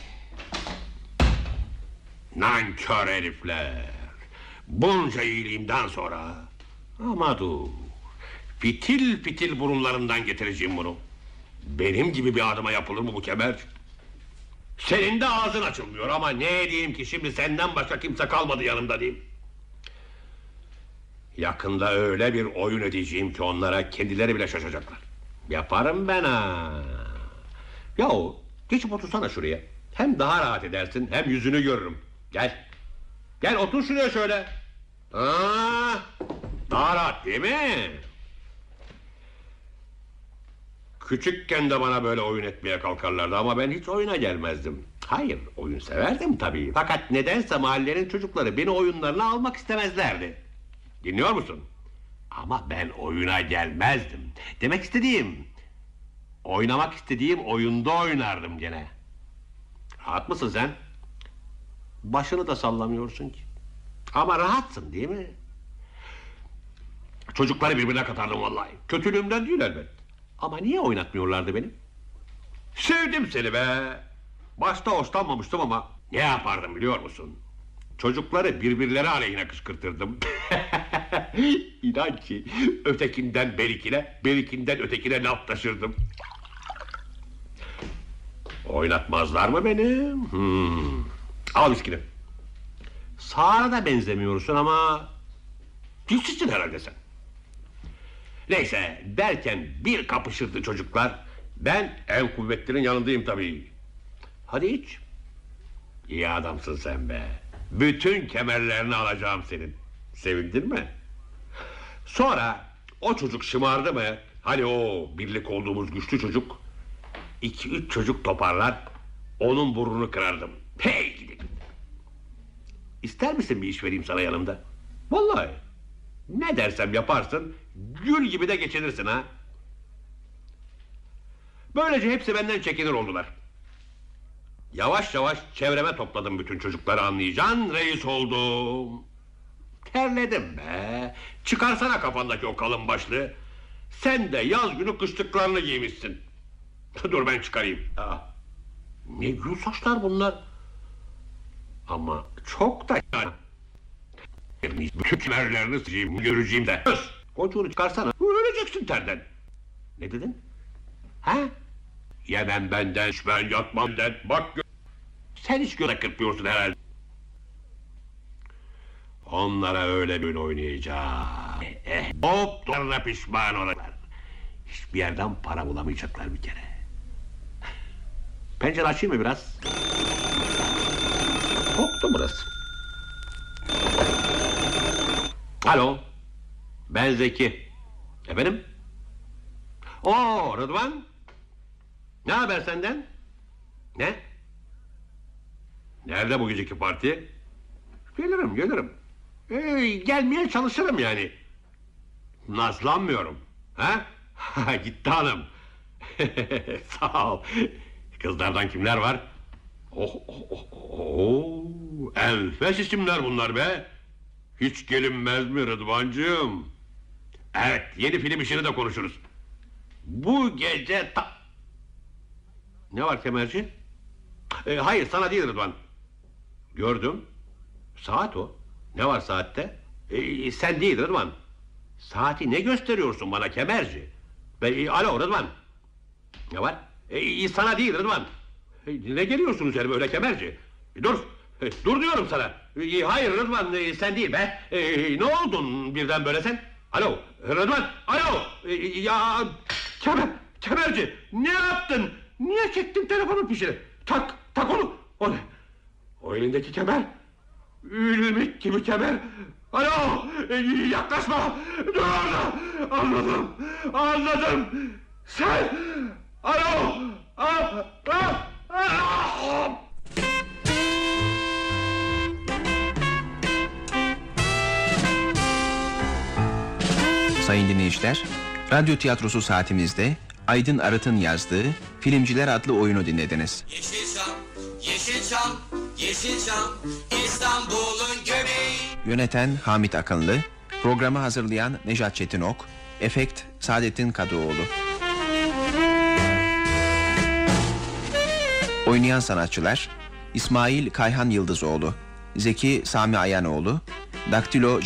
Speaker 4: Nankör herifler. Bunca iyiliğimden sonra. Ama dur. Fitil fitil burunlarından getireceğim bunu. Benim gibi bir adama yapılır mı bu kemer? Senin de ağzın açılmıyor ama ne diyeyim ki şimdi senden başka kimse kalmadı yanımda diyeyim. Yakında öyle bir oyun edeceğim ki onlara kendileri bile şaşacaklar. Yaparım ben ha. Yahu geçip otursana şuraya. Hem daha rahat edersin hem yüzünü görürüm. Gel. Gel otur şuraya şöyle. Aa, daha rahat değil mi? Küçükken de bana böyle oyun etmeye kalkarlardı ama ben hiç oyuna gelmezdim. Hayır, oyun severdim tabii. Fakat nedense mahallenin çocukları beni oyunlarına almak istemezlerdi. Dinliyor musun? Ama ben oyuna gelmezdim. Demek istediğim... Oynamak istediğim oyunda oynardım gene. Rahat mısın sen? Başını da sallamıyorsun ki. Ama rahatsın değil mi? Çocukları birbirine katardım vallahi. Kötülüğümden değil elbet. Ama niye oynatmıyorlardı beni? Sevdim seni be. Başta hoşlanmamıştım ama ne yapardım biliyor musun? Çocukları birbirleri aleyhine kışkırtırdım. [laughs] İnan ki ötekinden berikine, berikinden ötekine laf taşırdım. Oynatmazlar mı beni? Hmm. Al miskini. Sağına da benzemiyorsun ama... Dilsizsin herhalde sen. Neyse derken bir kapışırdı çocuklar. Ben en kuvvetlinin yanındayım tabii. Hadi iç. İyi adamsın sen be. Bütün kemerlerini alacağım senin. Sevindin mi? Sonra o çocuk şımardı mı? Hani o birlik olduğumuz güçlü çocuk. iki üç çocuk toparlar. Onun burnunu kırardım. Hey gidi. İster misin bir iş vereyim sana yanımda? Vallahi. Ne dersem yaparsın. Gül gibi de geçinirsin ha. Böylece hepsi benden çekinir oldular. Yavaş yavaş çevreme topladım bütün çocukları anlayacaksın. Reis oldum. Terledim be. Çıkarsana kafandaki o kalın başlığı. Sen de yaz günü kışlıklarını giymişsin. [laughs] Dur ben çıkarayım. Aa, ne gül saçlar bunlar. Ama çok da yani. Bütün kemerlerini sıcayım, göreceğim de. Öz, Kocuğunu çıkarsana. Öleceksin terden. Ne dedin? Ha? Yemem benden, ben yatmam benden. Bak sen hiç göze kırpıyorsun herhalde. Onlara öyle bir oynayacağım. Eh, hop sonra pişman olacaklar. Hiçbir yerden para bulamayacaklar bir kere. Pencere açayım mı biraz? Koptu burası. Alo. Ben Zeki. Efendim? Oo Rıdvan. Ne haber senden? Ne? Nerede bu geceki parti? Gelirim gelirim. Ee, gelmeye çalışırım yani. Nazlanmıyorum. Ha? [laughs] Gitti hanım. [laughs] Sağ ol. Kızlardan kimler var? Oh, oh, oh, oh. Enfes isimler bunlar be. Hiç gelinmez mi Rıdvancığım? Evet, yeni film işini de konuşuruz. Bu gece ta... Ne var kemerci? Ee, hayır, sana değil Rıdvan. Gördüm. Saat o. Ne var saatte? Ee, sen değil Rıdvan. Saati ne gösteriyorsun bana kemerci? Ben, e, alo Rıdvan. Ne var? Ee, sana değil Rıdvan. Ee, ne geliyorsunuz üzerime öyle kemerci? E, dur. E, dur diyorum sana. E, hayır Rıdvan sen değil be. Ne oldun birden böyle sen? Alo Rıdvan. Alo. E, ya kemer, kemerci ne yaptın? Niye çektin telefonun fişini? Tak tak onu. O ne? O elindeki kemer. Ülmük gibi kemer. Alo e, yaklaşma. Dur orada. Anladım. Anladım. Sen. Alo. Ah, ah, ah.
Speaker 1: Sayın dinleyiciler, radyo tiyatrosu saatimizde Aydın Arıt'ın yazdığı Filmciler adlı oyunu dinlediniz.
Speaker 2: Yeşilçam, Yeşilçam, Yeşilçam, İstanbul'un göbeği.
Speaker 1: Yöneten Hamit Akınlı, programı hazırlayan Nejat Çetinok, efekt Saadettin Kadıoğlu. Oynayan sanatçılar İsmail Kayhan Yıldızoğlu, Zeki Sami Ayanoğlu, Daktilo